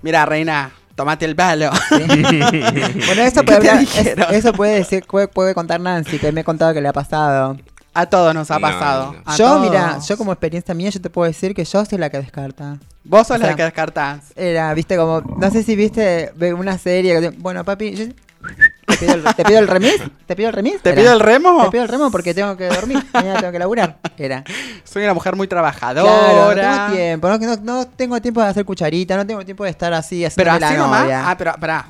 Speaker 1: Mira, reina, tomate el palo.
Speaker 3: Bueno, eso
Speaker 1: ¿Qué
Speaker 3: puede, hablar- es- eso puede decir, puede, puede contar Nancy, que me ha contado que le ha pasado.
Speaker 1: a todos nos ha
Speaker 2: No,
Speaker 1: pasado.
Speaker 2: no.
Speaker 1: a
Speaker 3: Yo,
Speaker 1: todos.
Speaker 3: mira, yo como experiencia mía, yo te puedo decir que yo soy la que descarta.
Speaker 1: Vos sos
Speaker 3: o
Speaker 1: la que descartás.
Speaker 3: Era, viste, como, no sé si viste una serie, que bueno, papi, yo- te, pido el, te pido el remis, te pido el remis.
Speaker 1: ¿Te
Speaker 3: Era,
Speaker 1: pido el remo?
Speaker 3: Te pido el remo porque tengo que dormir, mañana tengo que laburar. Era.
Speaker 1: Soy una mujer muy
Speaker 3: Claro, no
Speaker 1: trabajadora.
Speaker 3: tengo tiempo, no, no, no tengo tiempo de hacer cucharita, no tengo tiempo de estar así
Speaker 1: pero
Speaker 3: haciendo
Speaker 1: así
Speaker 3: la
Speaker 1: nomás.
Speaker 3: novia.
Speaker 1: Ah, pero pará.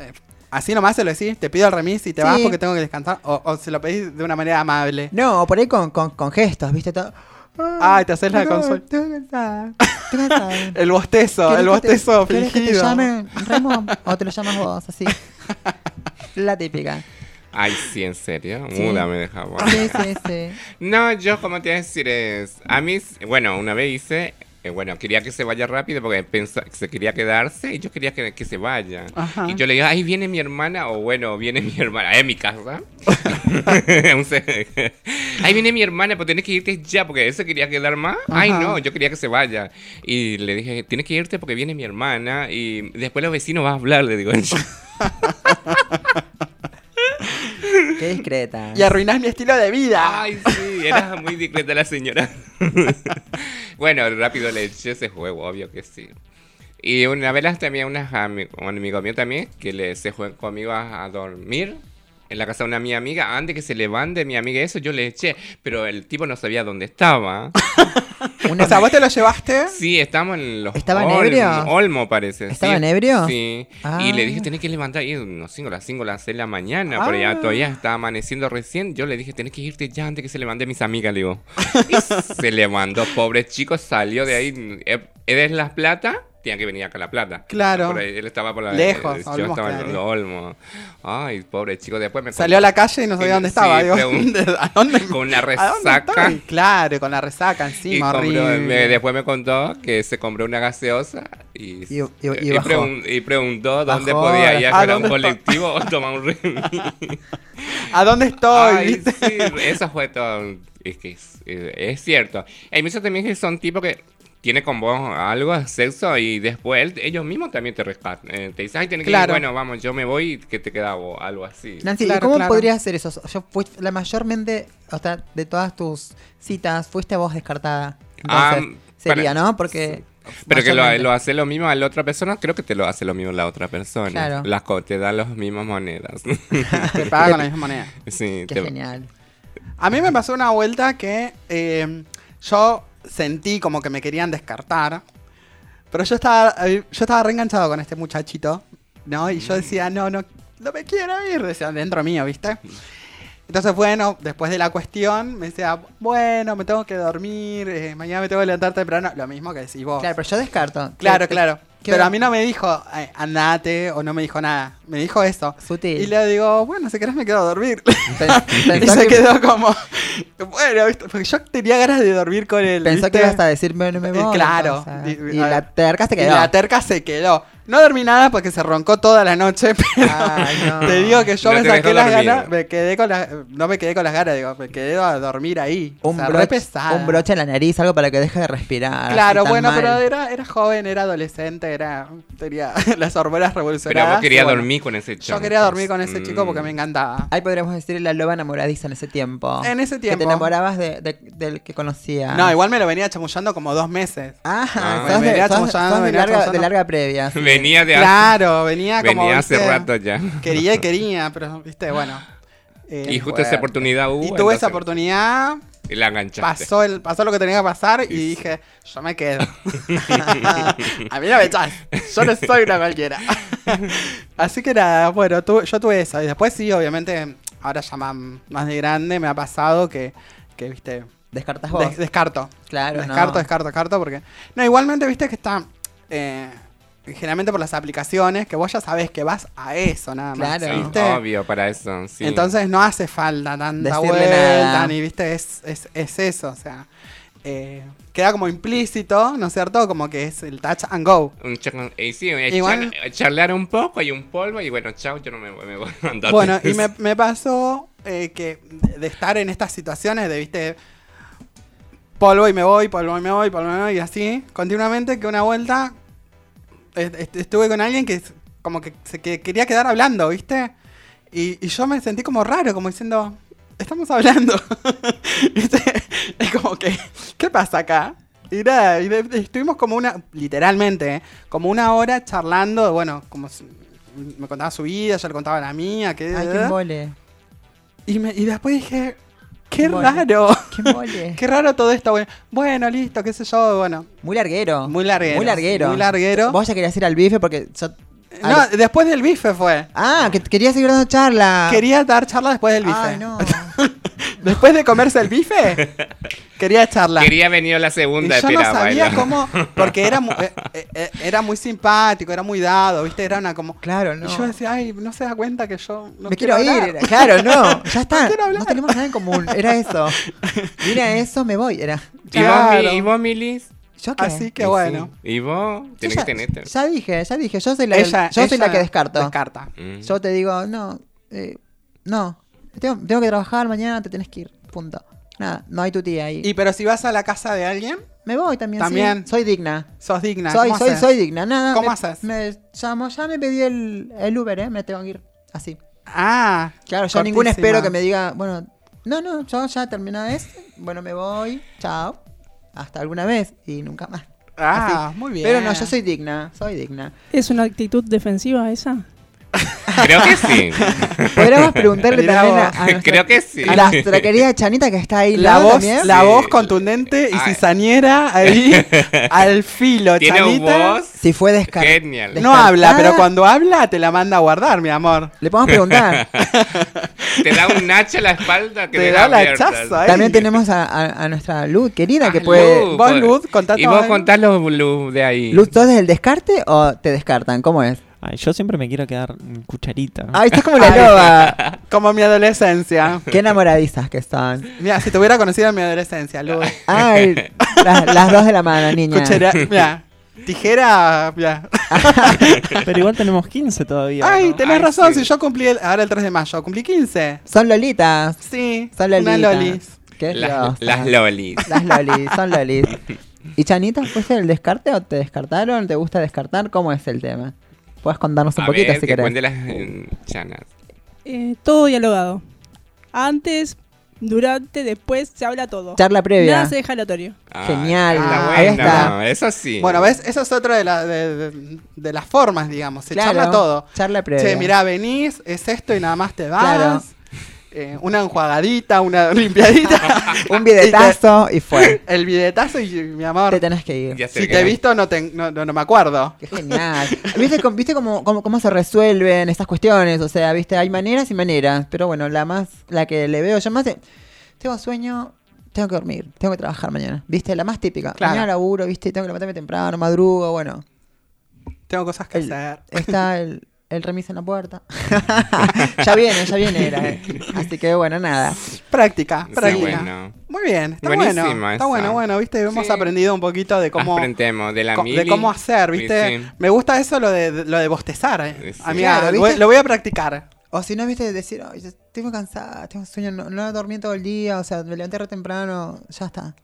Speaker 1: Eh, Así nomás se lo decís, te pido el remis y te
Speaker 3: Sí.
Speaker 1: vas porque tengo que descansar. O, o se lo pedís de una manera amable.
Speaker 3: No, o por ahí con, con, con gestos, ¿viste? Todo,
Speaker 1: Ay, te haces la.
Speaker 3: Estoy cansada.
Speaker 1: El bostezo,
Speaker 3: ¿Quieres
Speaker 1: el
Speaker 3: que te-
Speaker 1: bostezo
Speaker 3: ¿Quieres que te
Speaker 1: fingido.
Speaker 3: llame Remo? ¿O te lo llamas vos? Así. La típica.
Speaker 2: Ay, sí, en serio.
Speaker 3: Sí.
Speaker 2: Muda me dejaba.
Speaker 3: Sí, sí, sí.
Speaker 2: No, yo como te iba a decir es... A mí, bueno, una vez hice... eh, bueno, quería que se vaya rápido porque pensó, se quería quedarse y yo quería que, que se vaya.
Speaker 1: Ajá.
Speaker 2: Y yo le digo, ahí viene mi hermana, o bueno, viene mi hermana, en mi casa. Ahí viene mi hermana, pues tienes que irte ya, porque él se quería quedar más. Ay,
Speaker 1: Ajá.
Speaker 2: no, yo quería que se vaya. Y le dije, tienes que irte porque viene mi hermana y después los vecinos van a hablar, le digo.
Speaker 3: Qué discreta.
Speaker 1: Y arruinás mi estilo de vida.
Speaker 2: Ay, sí, era muy discreta la señora. bueno, rápido le eché ese juego, obvio que sí. Y una vez también unas ami- un amigo mío también que le se fue conmigo a, a dormir en la casa de una mi amiga. Antes que se levante mi amiga eso, yo le eché, pero el tipo no sabía dónde estaba.
Speaker 3: Una-
Speaker 1: O sea, vos te lo llevaste.
Speaker 2: Sí, estamos en los
Speaker 3: ¿Estaba
Speaker 2: Olmo,
Speaker 3: ebrio?
Speaker 2: Olmo parece.
Speaker 3: ¿Estaba
Speaker 2: sí.
Speaker 3: ebrio?
Speaker 2: Sí.
Speaker 3: Ah.
Speaker 2: Y le dije, tenés que levantar, y no sé, a las 5, a las 6 de la mañana, pero ya
Speaker 1: Ah.
Speaker 2: todavía estaba amaneciendo recién. Yo le dije, tenés que irte ya antes que se levante mis amigas, le digo. Y se levantó, pobre chico, salió de ahí. Eh, ¿Eres Las Plata? Tenía que venir acá a La Plata.
Speaker 1: Claro.
Speaker 2: Por ahí, él estaba por la...
Speaker 1: Lejos,
Speaker 2: Yo
Speaker 1: Olmos
Speaker 2: estaba
Speaker 1: queda
Speaker 2: en. Olmo. Ay, pobre chico, después me
Speaker 1: Salió a la calle y no
Speaker 2: Sí,
Speaker 1: sabía dónde
Speaker 2: sí,
Speaker 1: estaba. digo,
Speaker 2: pregun-
Speaker 1: ¿a dónde?
Speaker 2: Con una
Speaker 1: ¿A dónde
Speaker 2: resaca.
Speaker 1: Claro, con la resaca
Speaker 2: Y
Speaker 1: encima,
Speaker 2: compró- me- después me contó que se compró una gaseosa y,
Speaker 3: Y- y- y
Speaker 2: y
Speaker 3: bajó.
Speaker 2: pregun- y preguntó dónde
Speaker 3: Bajó,
Speaker 2: podía ir
Speaker 1: ¿a
Speaker 2: a un colectivo o tomar un remi.
Speaker 1: ¿A dónde estoy?
Speaker 2: Ay, sí, eso fue todo. Es que es, es- cierto. Hay muchos también que son tipos que tiene con vos algo de sexo y después él- ellos mismos también te rescatan. Eh, te dicen, ay, tenés que ir, bueno, vamos, yo me voy y que te queda vos, algo así.
Speaker 3: Nancy, ¿y cómo
Speaker 1: claro.
Speaker 3: podrías hacer eso? Yo fui, la mayormente, o sea, de todas tus citas, fuiste vos descartada.
Speaker 2: Ah,
Speaker 3: Entonces, sería,
Speaker 2: para-
Speaker 3: ¿no? Porque.
Speaker 2: Pero que lo, lo hace lo mismo a la otra persona, creo que te lo hace lo mismo la otra persona.
Speaker 3: Claro.
Speaker 2: Las co- te da las mismas monedas.
Speaker 1: Te paga con la misma moneda.
Speaker 2: sí,
Speaker 3: Qué
Speaker 2: te-
Speaker 3: genial.
Speaker 1: A mí me pasó una vuelta que eh, yo sentí como que me querían descartar. Pero yo estaba, eh, yo estaba reenganchado con este muchachito, ¿no? Y yo decía, no, no, no me quiero ir, decía dentro mío, ¿viste? Entonces, bueno, después de la cuestión, me decía, bueno, me tengo que dormir, eh, mañana me tengo que levantar temprano. Lo mismo que decís vos.
Speaker 3: Claro, pero yo descarto.
Speaker 1: Claro,
Speaker 3: ¿Qué-
Speaker 1: claro.
Speaker 3: Qué
Speaker 1: Pero a mí no me dijo, eh, andate, o no me dijo nada. Me dijo eso.
Speaker 3: Sutil.
Speaker 1: Y le digo, bueno, si querés me quedo a dormir.
Speaker 3: Pen-
Speaker 1: y se
Speaker 3: que-
Speaker 1: quedó como, bueno, ¿viste? porque yo tenía ganas de dormir con él.
Speaker 3: Pensó que
Speaker 1: ¿viste?
Speaker 3: ibas a decirme no me
Speaker 1: Eh,
Speaker 3: voy.
Speaker 1: claro.
Speaker 3: Y la terca se
Speaker 1: Y
Speaker 3: quedó.
Speaker 1: la terca se quedó. No dormí nada porque se roncó toda la noche, pero
Speaker 3: Ay, no.
Speaker 1: te digo que yo
Speaker 2: No
Speaker 1: me saqué las
Speaker 2: dormir.
Speaker 1: ganas, me quedé con las, no me quedé con las ganas, digo, me quedé a dormir ahí.
Speaker 3: un,
Speaker 1: o sea,
Speaker 3: broche, un broche en la nariz, algo para que deje de respirar.
Speaker 1: Claro, bueno,
Speaker 3: mal.
Speaker 1: pero era, era joven, era adolescente, era tenía las hormonas
Speaker 2: Pero
Speaker 1: revolucionadas.
Speaker 2: vos querías
Speaker 1: bueno,
Speaker 2: dormir con ese chico.
Speaker 1: Yo quería dormir con ese chico porque
Speaker 2: Mm.
Speaker 1: me encantaba.
Speaker 3: Ahí podríamos decir la loba enamoradiza en ese tiempo.
Speaker 1: En ese
Speaker 3: Que
Speaker 1: tiempo.
Speaker 3: te enamorabas de, de- del que conocía.
Speaker 1: No, igual me lo venía chamullando como dos meses.
Speaker 3: Ah,
Speaker 2: Ah.
Speaker 3: sos,
Speaker 1: Me
Speaker 3: de,
Speaker 1: venía
Speaker 3: sos-
Speaker 1: chamullando,
Speaker 3: sos de larga, de larga previa. sí.
Speaker 2: Venía de
Speaker 1: Claro, venía como.
Speaker 2: venía hace
Speaker 1: ¿viste?
Speaker 2: rato ya.
Speaker 1: Quería y quería, pero, viste, bueno. eh,
Speaker 2: Y justo esa oportunidad hubo.
Speaker 1: Y tuve
Speaker 2: entonces-
Speaker 1: esa oportunidad,
Speaker 2: Y la enganchaste.
Speaker 1: pasó, el, pasó lo que tenía que pasar y dije, yo me quedo. a mí no me echás, yo no soy una cualquiera. Así que nada, bueno, tu- yo tuve eso. Y después sí, obviamente, ahora ya más, más de grande me ha pasado que, que viste,
Speaker 3: Descartas vos.
Speaker 1: des- descarto.
Speaker 3: claro,
Speaker 1: descarto,
Speaker 3: no.
Speaker 1: descarto, descarto, porque... No, igualmente, viste que está... eh, generalmente por las aplicaciones, que vos ya sabés que vas a eso nada más.
Speaker 3: Claro.
Speaker 2: Sí,
Speaker 1: ¿viste?
Speaker 2: obvio, para eso. Sí.
Speaker 1: Entonces no hace falta tanta
Speaker 3: Decirle
Speaker 1: vuelta,
Speaker 3: nada.
Speaker 1: ni viste, es, es, es eso, o sea, eh, queda como implícito, ¿no es cierto? Como que es el touch and go.
Speaker 2: Un eh, sí, eh,
Speaker 1: Igual-
Speaker 2: char- charlar un poco y un polvo y bueno, chao, yo no me, me voy a andar.
Speaker 1: Bueno, y me, me pasó eh, que de estar en estas situaciones de, viste, polvo y me voy, polvo y me voy, polvo y me voy, y así, continuamente, que una vuelta estuve con alguien que como que se que quería quedar hablando, ¿viste? Y, y yo me sentí como raro, como diciendo, estamos hablando. ¿Viste? Es como que, ¿qué pasa acá? Y nada, y estuvimos como una, literalmente, ¿eh? como una hora charlando, bueno, como si- me contaba su vida, yo le contaba la mía, que...
Speaker 3: Ay, qué mole.
Speaker 1: y, me- y después dije, qué raro,
Speaker 3: Qué mole.
Speaker 1: qué raro todo esto. Bueno, bueno, listo, qué sé yo, bueno.
Speaker 3: Muy larguero.
Speaker 1: Muy larguero,
Speaker 3: Muy larguero.
Speaker 1: muy larguero.
Speaker 3: Vos ya querías ir al bife porque... yo-
Speaker 1: No,
Speaker 3: al-
Speaker 1: después del bife fue.
Speaker 3: Ah, que querías seguir dando charla.
Speaker 1: Quería dar charla después del bife.
Speaker 3: Ay, no.
Speaker 1: después de comerse el bife, Quería echarla.
Speaker 2: Quería venir a la
Speaker 1: Y
Speaker 2: segunda,
Speaker 1: yo no sabía cómo, porque era, eh, eh, eh, era muy simpático, era muy dado, ¿viste? Era una como...
Speaker 3: Claro, no.
Speaker 1: Y yo decía, ay, no se da cuenta que yo no
Speaker 3: Me quiero, ir.
Speaker 1: hablar".
Speaker 3: era- Claro, no. Ya está.
Speaker 1: quiero hablar.
Speaker 3: No tenemos nada en común. Era eso. Mira eso, me voy. Era.
Speaker 2: ¿Y vos,
Speaker 1: Claro.
Speaker 2: Mi- ¿Y vos, Milis?
Speaker 3: ¿Yo qué?
Speaker 1: Así que
Speaker 2: Y
Speaker 1: bueno.
Speaker 2: sí. ¿Y vos? Tenés
Speaker 3: ya,
Speaker 2: que tenerte.
Speaker 3: ya dije, ya dije. Yo soy la,
Speaker 1: Ella-
Speaker 3: yo soy la que descarto.
Speaker 1: Descarta.
Speaker 2: Mm.
Speaker 3: Yo te digo, no, eh, no. Tengo, tengo que trabajar mañana, te tenés que ir. Punto. Nada, no hay tu tía ahí.
Speaker 1: Y pero si vas a la casa de alguien,
Speaker 3: me voy también.
Speaker 1: También.
Speaker 3: sí. Soy digna.
Speaker 1: sos digna.
Speaker 3: Soy,
Speaker 1: ¿Cómo
Speaker 3: soy,
Speaker 1: haces?
Speaker 3: soy digna. Nada.
Speaker 1: ¿Cómo
Speaker 3: me,
Speaker 1: haces?
Speaker 3: Me llamo, ya me pedí el, el Uber, ¿eh? Me tengo que ir. Así.
Speaker 1: Ah,
Speaker 3: Claro, yo ningún espero que me diga, bueno, no, no, yo ya terminé esto, bueno, me voy, chao, hasta alguna vez y nunca más.
Speaker 1: Ah,
Speaker 3: Así.
Speaker 1: muy bien.
Speaker 3: Pero no, yo soy digna, soy digna.
Speaker 8: ¿Es una actitud defensiva esa?
Speaker 2: Creo que sí.
Speaker 3: Podríamos preguntarle
Speaker 1: Mirá
Speaker 3: también a, a nuestra,
Speaker 2: Creo que sí.
Speaker 3: a nuestra querida Chanita que está ahí
Speaker 1: La voz,
Speaker 3: también.
Speaker 1: la
Speaker 2: Sí.
Speaker 1: voz contundente y cizañera ahí al filo,
Speaker 2: Tiene
Speaker 1: Chanita.
Speaker 2: voz
Speaker 3: Si fue descar
Speaker 2: genial.
Speaker 1: No habla,
Speaker 3: descartada,
Speaker 1: pero cuando habla te la manda a guardar, mi amor.
Speaker 3: Le podemos preguntar.
Speaker 2: Te da un hacha a la espalda que
Speaker 1: Te
Speaker 2: deja
Speaker 1: da la ahí.
Speaker 3: también tenemos a, a- a nuestra Luz querida que
Speaker 2: Ah,
Speaker 3: puede...
Speaker 2: Luz,
Speaker 1: Vos,
Speaker 2: por-
Speaker 1: Luz, contá
Speaker 2: Y
Speaker 1: todo,
Speaker 2: vos contás los Luz de ahí.
Speaker 3: Luz, ¿sos desde el descarte o te descartan? ¿Cómo es?
Speaker 9: Ay, yo siempre me quiero quedar en cucharita.
Speaker 3: Ay, estás como la loba.
Speaker 1: Como mi adolescencia.
Speaker 3: Qué enamoradizas que son.
Speaker 1: Mira, si te hubiera conocido en mi adolescencia, Luz.
Speaker 3: Ay, las, las dos de la mano, niña.
Speaker 1: Cuchara, mira, tijera, mira.
Speaker 9: Pero igual tenemos 15 todavía.
Speaker 1: Ay,
Speaker 9: ¿no?
Speaker 1: tenés
Speaker 2: Ay,
Speaker 1: razón,
Speaker 2: sí.
Speaker 1: si yo cumplí el- ahora el 3 de mayo, cumplí 15.
Speaker 3: Son lolitas.
Speaker 1: Sí,
Speaker 3: Son
Speaker 1: una
Speaker 3: lolitas.
Speaker 1: lolis.
Speaker 3: Qué
Speaker 2: Las, las lolis.
Speaker 3: Las lolis, son lolis. ¿Y Chanita, fuiste el descarte o te descartaron? ¿Te gusta descartar? ¿Cómo es el tema? Puedes contarnos un
Speaker 2: A
Speaker 3: poquito
Speaker 2: ver,
Speaker 3: si
Speaker 2: que
Speaker 3: querés.
Speaker 2: las eh, chanas.
Speaker 8: Eh, todo dialogado. Antes, durante, después se habla todo.
Speaker 3: Charla previa.
Speaker 8: Nada se deja aleatorio.
Speaker 2: Ah,
Speaker 3: Genial.
Speaker 2: Está
Speaker 3: Ahí
Speaker 2: bueno,
Speaker 3: está.
Speaker 2: eso sí.
Speaker 1: Bueno, ¿ves? Eso es otra de, la- de, de- de las formas, digamos. Se
Speaker 3: Claro,
Speaker 1: charla todo.
Speaker 3: Charla previa.
Speaker 1: Che, mirá, venís, es esto y nada más te vas.
Speaker 3: Claro.
Speaker 1: Eh, una enjuagadita, una limpiadita.
Speaker 3: Un bidetazo y fue.
Speaker 1: El bidetazo y mi amor.
Speaker 3: Te tenés que ir.
Speaker 1: Si
Speaker 2: que-
Speaker 1: te he visto, no, te, no, no, no me acuerdo.
Speaker 3: Qué genial. ¿Viste, cómo- viste cómo, cómo, cómo se resuelven estas cuestiones? O sea, viste, hay maneras y maneras. Pero bueno, la más, la que le veo yo más de, tengo sueño, tengo que dormir, tengo que trabajar mañana. ¿Viste? La más típica.
Speaker 1: Claro.
Speaker 3: Mañana laburo, viste, tengo que levantarme temprano, madrugo, bueno.
Speaker 1: Tengo cosas que
Speaker 3: El-
Speaker 1: hacer.
Speaker 3: Está el, el remis en la puerta. ya viene, ya viene, era. eh. Así que bueno, nada.
Speaker 1: Práctica,
Speaker 2: Sí,
Speaker 1: práctica.
Speaker 2: bueno.
Speaker 1: Muy bien, está
Speaker 2: Buenísima
Speaker 1: bueno. Está
Speaker 2: esa.
Speaker 1: bueno, bueno, viste, hemos
Speaker 2: Sí.
Speaker 1: aprendido un poquito de cómo
Speaker 2: Aprendemos de la mili.
Speaker 1: de cómo hacer, ¿viste?
Speaker 2: Sí, sí.
Speaker 1: Me gusta eso lo de, de- lo de bostezar, eh.
Speaker 2: Sí.
Speaker 1: Amiga,
Speaker 3: Claro,
Speaker 1: lo, voy-
Speaker 3: ¿viste?
Speaker 1: lo voy a practicar.
Speaker 3: O si no, viste, decir, "Ay, yo tengo cansada, tengo sueño, no, no dormí todo el día, o sea, me levanté re temprano, ya está.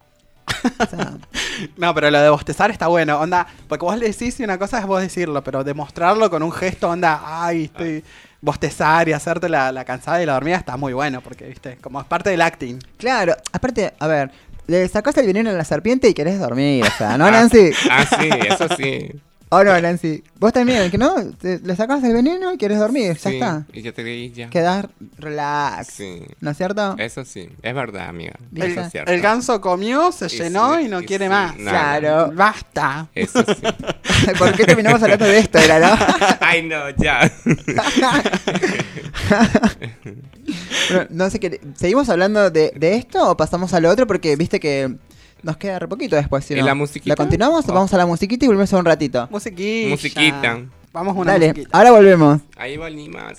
Speaker 3: O sea,
Speaker 1: No, pero lo de bostezar está bueno, onda, porque vos le decís y una cosa es vos decirlo, pero demostrarlo con un gesto, onda, ay, estoy bostezar y hacerte la, la cansada y la dormida está muy bueno, porque, viste, como es parte del acting.
Speaker 3: claro, aparte, a ver, le sacás el veneno a la serpiente y querés dormir, o sea, ¿no,
Speaker 2: Ah,
Speaker 3: Nancy?
Speaker 2: Ah, sí, eso sí.
Speaker 3: ¿O no, Nancy? Vos también, que no, Te- le sacás el veneno y querés dormir, ya está.
Speaker 2: Y yo te creí ya.
Speaker 3: Quedás relax,
Speaker 2: Sí.
Speaker 3: ¿no es cierto?
Speaker 2: Eso sí, es verdad, amiga.
Speaker 3: ¿Viste?
Speaker 2: Eso
Speaker 1: El,
Speaker 2: es cierto.
Speaker 1: el ganso comió, se
Speaker 2: Y
Speaker 1: llenó
Speaker 2: sí,
Speaker 1: y no
Speaker 2: y
Speaker 1: quiere
Speaker 2: sí,
Speaker 1: más.
Speaker 2: nada.
Speaker 3: Claro.
Speaker 1: Basta.
Speaker 2: Eso sí.
Speaker 3: ¿Por qué terminamos hablando de esto, era, no?
Speaker 2: Ay, no, ya.
Speaker 3: Bueno, no sé qué. ¿Seguimos hablando de, de esto o pasamos a lo otro? Porque viste que nos queda re poquito después. Si
Speaker 2: ¿Y
Speaker 3: no.
Speaker 2: la musiquita?
Speaker 3: ¿La continuamos
Speaker 2: Oh.
Speaker 3: vamos a la musiquita y volvemos a un ratito?
Speaker 1: Musiquita.
Speaker 2: Musiquita.
Speaker 1: Vamos a una
Speaker 3: Dale,
Speaker 1: musiquita.
Speaker 3: ahora volvemos.
Speaker 2: Ahí volvimos.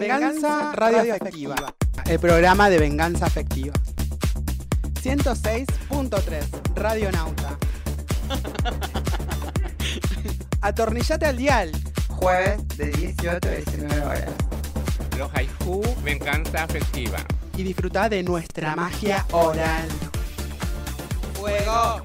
Speaker 1: Venganza Radio Afectiva. El programa de venganza afectiva. 106.3 Radio Nauta. Atornillate al dial.
Speaker 3: Jueves de 18 a 19 horas.
Speaker 2: Los haiku, venganza afectiva.
Speaker 1: Y disfruta de nuestra magia oral. Fuego.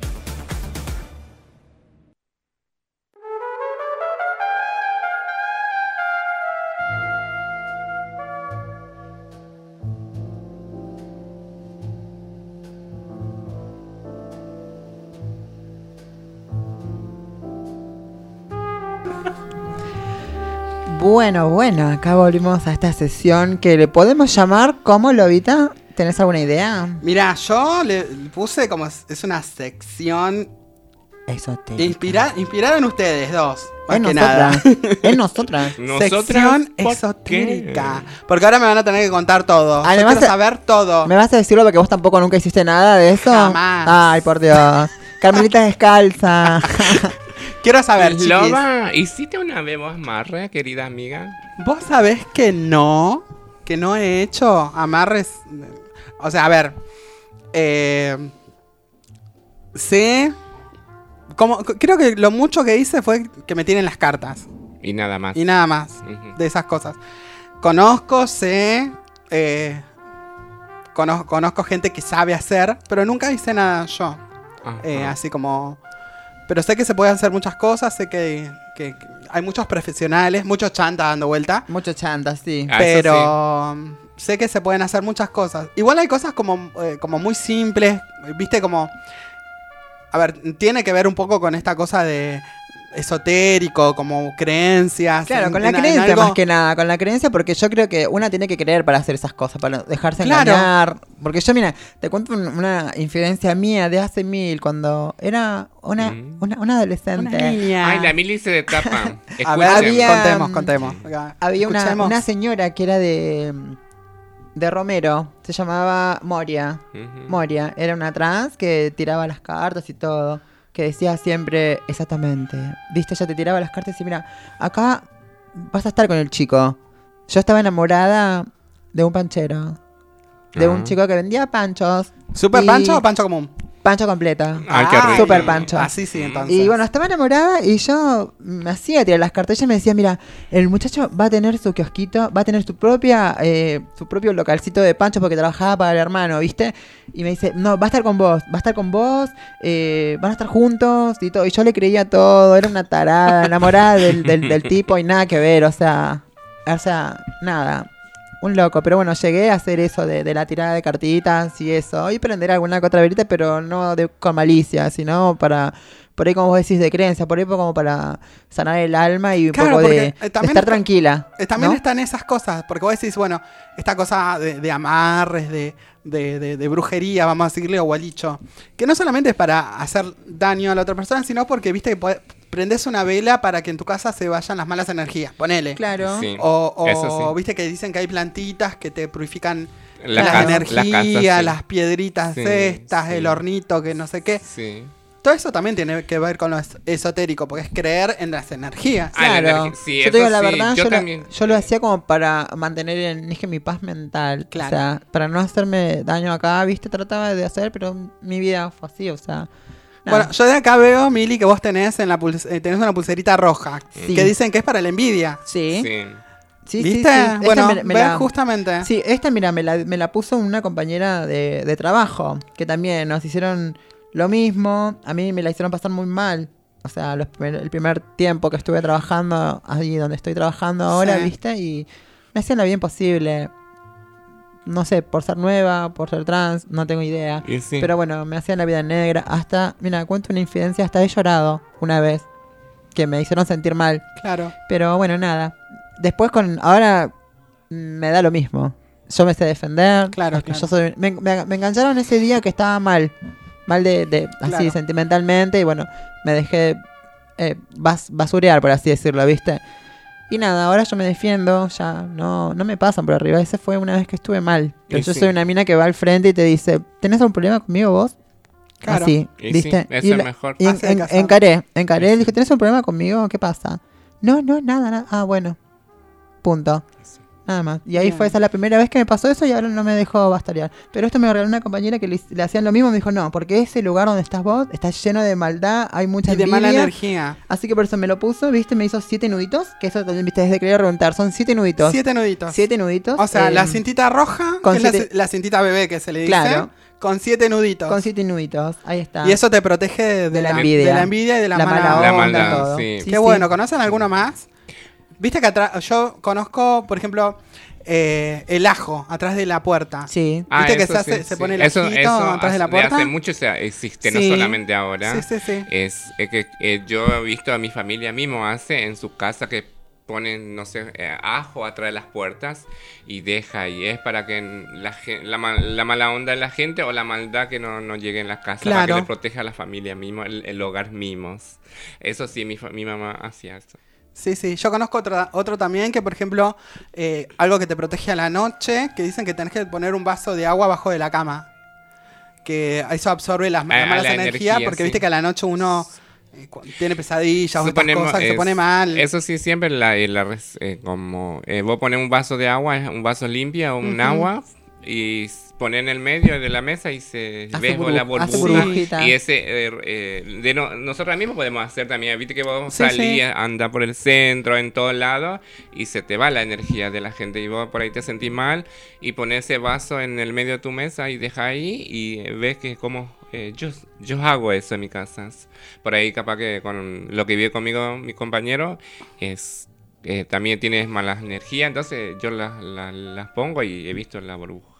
Speaker 3: Bueno, bueno, acá volvimos a esta sesión que le podemos llamar ¿Cómo, Lobita? ¿Tenés alguna idea?
Speaker 1: Mira, yo le puse como es es una sección
Speaker 3: Esotérica.
Speaker 1: inspira- inspirada en ustedes dos. Más
Speaker 3: En
Speaker 1: que
Speaker 3: nosotras.
Speaker 1: nada.
Speaker 3: En nosotras.
Speaker 1: Sección
Speaker 2: ¿por
Speaker 1: esotérica. Porque ahora me van a tener que contar todo. Yo
Speaker 3: Además,
Speaker 1: quiero saber todo.
Speaker 3: ¿Me vas a decirlo porque vos tampoco nunca hiciste nada de eso?
Speaker 1: Jamás.
Speaker 3: Ay, por Dios. Carmelita descalza.
Speaker 1: Quiero saber, chiquis.
Speaker 2: Loba, ¿hiciste una vez vos amarre, querida amiga?
Speaker 1: Vos sabés que no, que no he hecho amarres. O sea, a ver, eh, sé, como, creo que lo mucho que hice fue que me tienen las cartas
Speaker 2: Y nada más.
Speaker 1: y nada más de esas cosas. Conozco, sé, eh, cono- conozco gente que sabe hacer, pero nunca hice nada yo. Eh, así como. Pero sé que se pueden hacer muchas cosas, sé que, que- que hay muchos profesionales, muchos chantas dando vuelta.
Speaker 3: Mucho chanta, sí.
Speaker 2: Ah,
Speaker 1: pero sé que se pueden hacer muchas cosas. Igual hay cosas como, eh, como muy simples, viste, como... A ver, tiene que ver un poco con esta cosa de esotérico, como creencias.
Speaker 3: Claro,
Speaker 1: en-
Speaker 3: con la
Speaker 1: en- en
Speaker 3: creencia
Speaker 1: algo-
Speaker 3: más que nada, con la creencia porque yo creo que una tiene que creer para hacer esas cosas, para dejarse
Speaker 1: Claro.
Speaker 3: engañar. Porque yo, mira, te cuento un- una infidencia mía de hace mil, cuando era una,
Speaker 2: Mm.
Speaker 3: una, una adolescente.
Speaker 1: Una niña.
Speaker 2: Ay, la Mili se destapa.
Speaker 1: A ver,
Speaker 2: Escuchen.
Speaker 3: Había-
Speaker 1: contemos, contemos. Acá,
Speaker 3: Había una, una señora que era de, de Romero, se llamaba Moria. Moria, era una trans que tiraba las cartas y todo, que decía siempre exactamente, viste, ella te tiraba las cartas y mira, acá vas a estar con el chico. Yo estaba enamorada de un panchero, de
Speaker 2: Ah.
Speaker 3: un chico que vendía panchos,
Speaker 1: ¿Super
Speaker 3: y-
Speaker 1: pancho o pancho común?
Speaker 3: Pancho completa.
Speaker 2: Ay, qué rico.
Speaker 3: Super pancho.
Speaker 1: Así sí, entonces.
Speaker 3: Y bueno, estaba enamorada y yo me hacía tirar las cartas. Ella me decía, mira, el muchacho va a tener su kiosquito, va a tener su propia, eh, su propio localcito de pancho porque trabajaba para el hermano, ¿viste? Y me dice, no, va a estar con vos, va a estar con vos, eh, van a estar juntos y todo. Y yo le creía todo, era una tarada, enamorada del, del, del tipo y nada que ver, o sea, o sea, nada. Un loco, pero bueno, llegué a hacer eso de, de la tirada de cartitas y eso. Y prender alguna que otra verita, pero no de, con malicia, sino para, por ahí como vos decís, de creencia, por ahí como para sanar el alma y un
Speaker 1: Claro,
Speaker 3: poco de,
Speaker 1: eh,
Speaker 3: de estar
Speaker 1: está-
Speaker 3: tranquila.
Speaker 1: Eh, También
Speaker 3: ¿no?
Speaker 1: están esas cosas, porque vos decís, bueno, esta cosa de, de amarres, de, de, de- de brujería, vamos a decirle, o gualicho, que no solamente es para hacer daño a la otra persona, sino porque, viste, que puede- prendes una vela para que en tu casa se vayan las malas energías. Ponele.
Speaker 3: Claro.
Speaker 2: Sí,
Speaker 1: O, o
Speaker 2: eso sí.
Speaker 1: viste que dicen que hay plantitas que te purifican
Speaker 2: La
Speaker 1: la,
Speaker 2: casa-
Speaker 1: energía,
Speaker 2: la casa, sí.
Speaker 1: las piedritas
Speaker 2: Sí,
Speaker 1: estas,
Speaker 2: sí.
Speaker 1: el hornito, que no sé qué.
Speaker 2: Sí.
Speaker 1: Todo eso también tiene que ver con lo es- esotérico, porque es creer en las energías.
Speaker 2: Ah, la
Speaker 3: Claro.
Speaker 2: energía- sí,
Speaker 3: yo te digo la
Speaker 2: sí,
Speaker 3: verdad,
Speaker 2: yo
Speaker 3: yo, lo-
Speaker 2: también.
Speaker 3: yo lo hacía como para mantener en, dije, mi paz mental.
Speaker 1: Claro.
Speaker 3: O sea, para no hacerme daño acá, viste, trataba de hacer, pero mi vida fue así, o sea.
Speaker 1: Bueno, yo de acá veo, Mili, que vos tenés en la eh, tenés una pulserita roja,
Speaker 3: Sí.
Speaker 1: que dicen que es para la envidia.
Speaker 3: sí.
Speaker 2: Sí.
Speaker 3: Sí, sí,
Speaker 1: ¿Viste?
Speaker 3: sí. Esta
Speaker 1: Bueno,
Speaker 3: me- me
Speaker 1: ves
Speaker 3: la-
Speaker 1: justamente.
Speaker 3: Sí, esta, mira, me la, me la puso una compañera de, de trabajo, que también nos hicieron lo mismo. A mí me la hicieron pasar muy mal. O sea, los primer- el primer tiempo que estuve trabajando, ahí donde estoy trabajando ahora,
Speaker 1: Sí.
Speaker 3: ¿viste? Y me hacían la bien posible. No sé, por ser nueva, por ser trans, no tengo idea.
Speaker 2: Y sí.
Speaker 3: Pero bueno, me hacían la vida negra. Hasta, mira, cuento una infidencia, hasta he llorado una vez. Que me hicieron sentir mal.
Speaker 1: Claro.
Speaker 3: Pero bueno, nada. Después con. Ahora mm, me da lo mismo. Yo me sé defender.
Speaker 1: Claro, claro.
Speaker 3: Yo soy, me, me- me engancharon ese día que estaba mal. Mal de, de- así
Speaker 1: Claro.
Speaker 3: sentimentalmente. Y bueno, me dejé eh, bas- basurear, por así decirlo, ¿viste? Y nada, ahora yo me defiendo, ya no, no me pasan por arriba. Ese fue una vez que estuve mal. Pero
Speaker 2: Y
Speaker 3: yo
Speaker 2: sí.
Speaker 3: soy una mina que va al frente y te dice, ¿tenés algún problema conmigo vos?
Speaker 1: Claro.
Speaker 3: Así,
Speaker 2: Y sí,
Speaker 3: ¿viste?
Speaker 2: eso
Speaker 3: y
Speaker 2: es
Speaker 3: la-
Speaker 2: mejor.
Speaker 3: y en- en- encaré, encaré.
Speaker 2: Sí.
Speaker 3: dije, ¿tenés un problema conmigo? ¿Qué pasa? No, no, nada, nada. Ah, bueno. Punto. Nada más. Y ahí
Speaker 1: Bien.
Speaker 3: fue esa la primera vez que me pasó eso y ahora no me dejó bastarear. Pero esto me regaló una compañera que le, le hacían lo mismo. Me dijo, no, porque ese lugar donde estás vos está lleno de maldad, hay mucha
Speaker 1: Y de mala
Speaker 3: envidia".
Speaker 1: energía.
Speaker 3: Así que por eso me lo puso, ¿viste? Me hizo siete nuditos. Que eso también, ¿viste? Desde quería preguntar. Son siete nuditos.
Speaker 1: Siete nuditos.
Speaker 3: Siete nuditos.
Speaker 1: O sea,
Speaker 3: eh,
Speaker 1: la cintita roja,
Speaker 3: con
Speaker 1: que es la cintita bebé que se le dice,
Speaker 3: Claro.
Speaker 1: con siete nuditos.
Speaker 3: Con siete nuditos. Ahí está.
Speaker 1: Y eso te protege de,
Speaker 3: De la
Speaker 1: la,
Speaker 3: envidia.
Speaker 1: de la envidia y de la,
Speaker 3: La
Speaker 1: mala,
Speaker 3: mala
Speaker 2: La
Speaker 3: onda,
Speaker 2: maldad,
Speaker 3: todo.
Speaker 2: sí.
Speaker 3: Sí,
Speaker 1: Qué
Speaker 3: sí.
Speaker 1: bueno, ¿conocen alguno más? Viste que atrás, yo conozco, por ejemplo, eh, el ajo atrás de la puerta.
Speaker 3: Sí.
Speaker 2: Ah,
Speaker 1: Viste que
Speaker 2: eso
Speaker 1: se hace-
Speaker 2: sí,
Speaker 1: se
Speaker 2: sí.
Speaker 1: pone el
Speaker 2: eso,
Speaker 1: ajito
Speaker 2: eso
Speaker 1: atrás de la puerta.
Speaker 2: Hace mucho existe,
Speaker 1: Sí.
Speaker 2: no solamente ahora.
Speaker 1: Sí, sí, sí.
Speaker 2: Es, es que eh, yo he visto a mi familia mismo hace en su casa que ponen, no sé, eh, ajo atrás de las puertas y deja y es para que la, la, la mala onda de la gente o la maldad que no, no llegue en la casa, para
Speaker 1: Claro.
Speaker 2: que le proteja a la familia mismo, el, el hogar mimos. Eso sí, mi, fa- mi mamá hacía eso.
Speaker 1: Sí, sí. Yo conozco otro, otro también que, por ejemplo, eh, algo que te protege a la noche, que dicen que tenés que poner un vaso de agua abajo de la cama. Que eso absorbe las,
Speaker 2: Ah,
Speaker 1: malas
Speaker 2: la
Speaker 1: energías,
Speaker 2: energía,
Speaker 1: porque
Speaker 2: sí.
Speaker 1: viste que a la noche uno eh, tiene pesadillas o
Speaker 2: Suponemos,
Speaker 1: cosas que se
Speaker 2: es-
Speaker 1: pone mal.
Speaker 2: Eso sí, siempre la, eh, la eh, como vos pones un vaso de agua, un vaso limpio, un
Speaker 1: Ujú.
Speaker 2: agua y poner en el medio de la mesa y se
Speaker 3: Hace burbu-
Speaker 2: la burbuja y ese eh, eh, de no, nosotros mismos podemos hacer también viste que vos
Speaker 1: Sí,
Speaker 2: salís
Speaker 1: sí.
Speaker 2: anda por el centro en todos lados y se te va la energía de la gente y vos por ahí te sentís mal y pones ese vaso en el medio de tu mesa y deja ahí y ves que como eh, yo, yo hago eso en mi casa. Por ahí capaz que con lo que vive conmigo mi compañero es eh, también tienes malas energías, entonces yo las, las, las pongo y he visto las burbujas.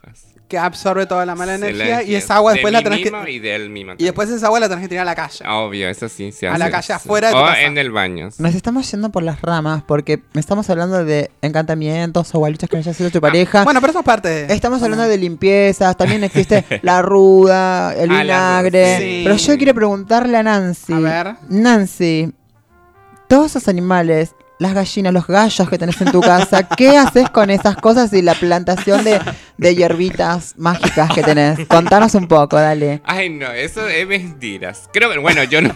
Speaker 1: Que absorbe toda la mala
Speaker 2: la
Speaker 1: energía y esa agua
Speaker 2: de
Speaker 1: después la tenés que...
Speaker 2: Y de él mismo.
Speaker 1: Y después esa agua la tenés que tirar a la calle.
Speaker 2: Obvio, eso sí se
Speaker 1: A
Speaker 2: hace.
Speaker 1: la calle
Speaker 2: eso.
Speaker 1: afuera de tu
Speaker 2: O
Speaker 1: casa.
Speaker 2: en el baño.
Speaker 3: Nos estamos yendo por las ramas porque estamos hablando de encantamientos o gualichos que haya sido tu pareja.
Speaker 1: Ah, Bueno, pero eso es parte de...
Speaker 3: Estamos hablando de limpiezas, también existe la ruda, el
Speaker 2: Ah,
Speaker 3: vinagre.
Speaker 1: sí.
Speaker 3: Pero yo quiero preguntarle a Nancy.
Speaker 1: A ver.
Speaker 3: Nancy, todos esos animales, las gallinas, los gallos que tenés en tu casa, ¿qué haces con esas cosas y la plantación de, de hierbitas mágicas que tenés? Contanos un poco, dale.
Speaker 2: Ay, no, eso es mentiras. Creo que, bueno, yo no.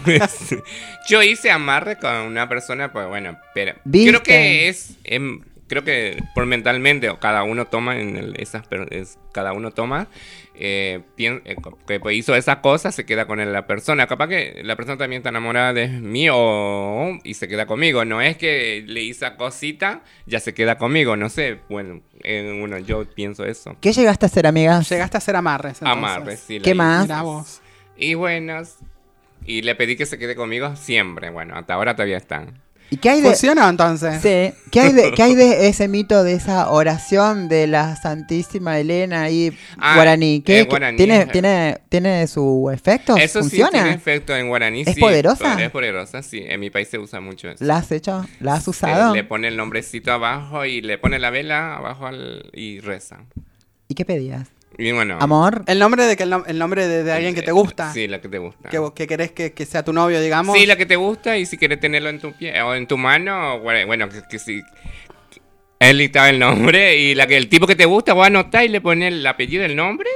Speaker 2: yo hice amarre con una persona, pues bueno, pero.
Speaker 3: ¿Viste?
Speaker 2: Creo que es. em, creo que por mentalmente, o cada uno toma en el- esas. es- cada uno toma. eh, pien- eh, que pues hizo esa cosa, se queda con el- la persona. Capaz que la persona también está enamorada de mí o, y se queda conmigo. No es que le hice cosita, ya se queda conmigo. No sé, bueno, eh, bueno yo pienso eso.
Speaker 3: ¿Qué llegaste a hacer, amigas?
Speaker 1: Llegaste a hacer amarres. entonces.
Speaker 2: Amarre, sí. la
Speaker 3: ¿Qué más?
Speaker 1: Vos.
Speaker 2: Y buenas. Y le pedí que se quede conmigo siempre. Bueno, hasta ahora todavía están.
Speaker 3: ¿Y qué hay de,
Speaker 1: ¿Funcionó entonces?
Speaker 3: Sí. ¿Qué hay, de, ¿Qué hay de ese mito de esa oración de la Santísima Elena y
Speaker 2: Ah,
Speaker 3: guaraní? ¿Qué,
Speaker 2: eh,
Speaker 3: qué-
Speaker 2: guaraní.
Speaker 3: ¿tiene, tiene, ¿Tiene su efecto?
Speaker 2: Eso
Speaker 3: ¿Funciona?
Speaker 2: sí tiene efecto en guaraní.
Speaker 3: ¿Es
Speaker 2: sí,
Speaker 3: poderosa?
Speaker 2: Es poderosa, sí. En mi país se usa mucho eso.
Speaker 3: ¿La has hecho? ¿La has
Speaker 2: Eh,
Speaker 3: usado?
Speaker 2: le pone el nombrecito abajo y le pone la vela abajo al- y reza.
Speaker 3: ¿Y qué pedías?
Speaker 2: Y bueno.
Speaker 3: Amor.
Speaker 1: El nombre de que el, nom- el nombre de, de alguien que te gusta.
Speaker 2: Sí, la que te gusta.
Speaker 1: Que, vos- que querés que, que sea tu novio, digamos.
Speaker 2: Sí, la que te gusta y si quieres tenerlo en tu pie o en tu mano, bueno, bueno, que, que si él dictaba el nombre y la que el tipo que te gusta, vos anotás y le pones el apellido, el nombre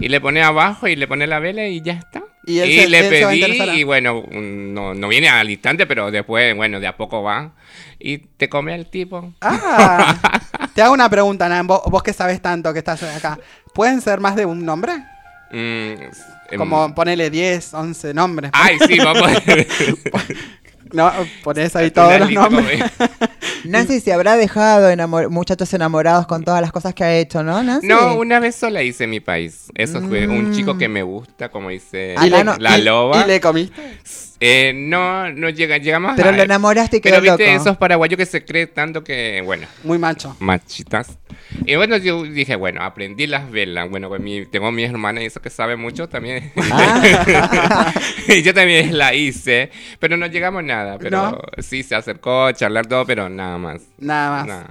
Speaker 2: y le pones abajo y le pones la vela y ya está.
Speaker 1: Y
Speaker 2: Y,
Speaker 1: él se-
Speaker 2: le
Speaker 1: él se va a
Speaker 2: pedí
Speaker 1: interesar.
Speaker 2: y bueno, no, no viene al instante, pero después, bueno, de a poco va y te come el tipo.
Speaker 1: Ah, te hago una pregunta, Nan. Vos, vos que sabes tanto que estás acá. ¿Pueden ser más de un nombre?
Speaker 2: Mm, em,
Speaker 1: Como ponele 10, 11 nombres.
Speaker 2: Ay, sí, vamos a
Speaker 1: No, ponés ahí todos los nombres.
Speaker 3: Nancy se habrá dejado enamor- muchachos enamorados con todas las cosas que ha hecho, ¿no, Nancy?
Speaker 2: No, una vez sola hice mi país. Eso fue un
Speaker 3: Mm.
Speaker 2: chico que me gusta, como dice
Speaker 3: Ah, no, no,
Speaker 2: la
Speaker 3: y-
Speaker 2: loba.
Speaker 1: ¿Y le comiste?
Speaker 2: Eh, no, no llega, llegamos
Speaker 3: Pero
Speaker 2: a-
Speaker 3: lo enamoraste y
Speaker 2: Pero
Speaker 3: quedó
Speaker 2: viste
Speaker 3: loco.
Speaker 2: esos paraguayos que se creen tanto que, bueno,
Speaker 1: Muy macho.
Speaker 2: machitas. Y bueno, yo dije, bueno, aprendí las velas. Bueno, pues mi, tengo mi hermana y eso que sabe mucho también.
Speaker 3: Ah.
Speaker 2: y yo también la hice, pero no llegamos a nada. Pero
Speaker 1: ¿No?
Speaker 2: sí se acercó, charlar todo, pero nada más.
Speaker 1: Nada más.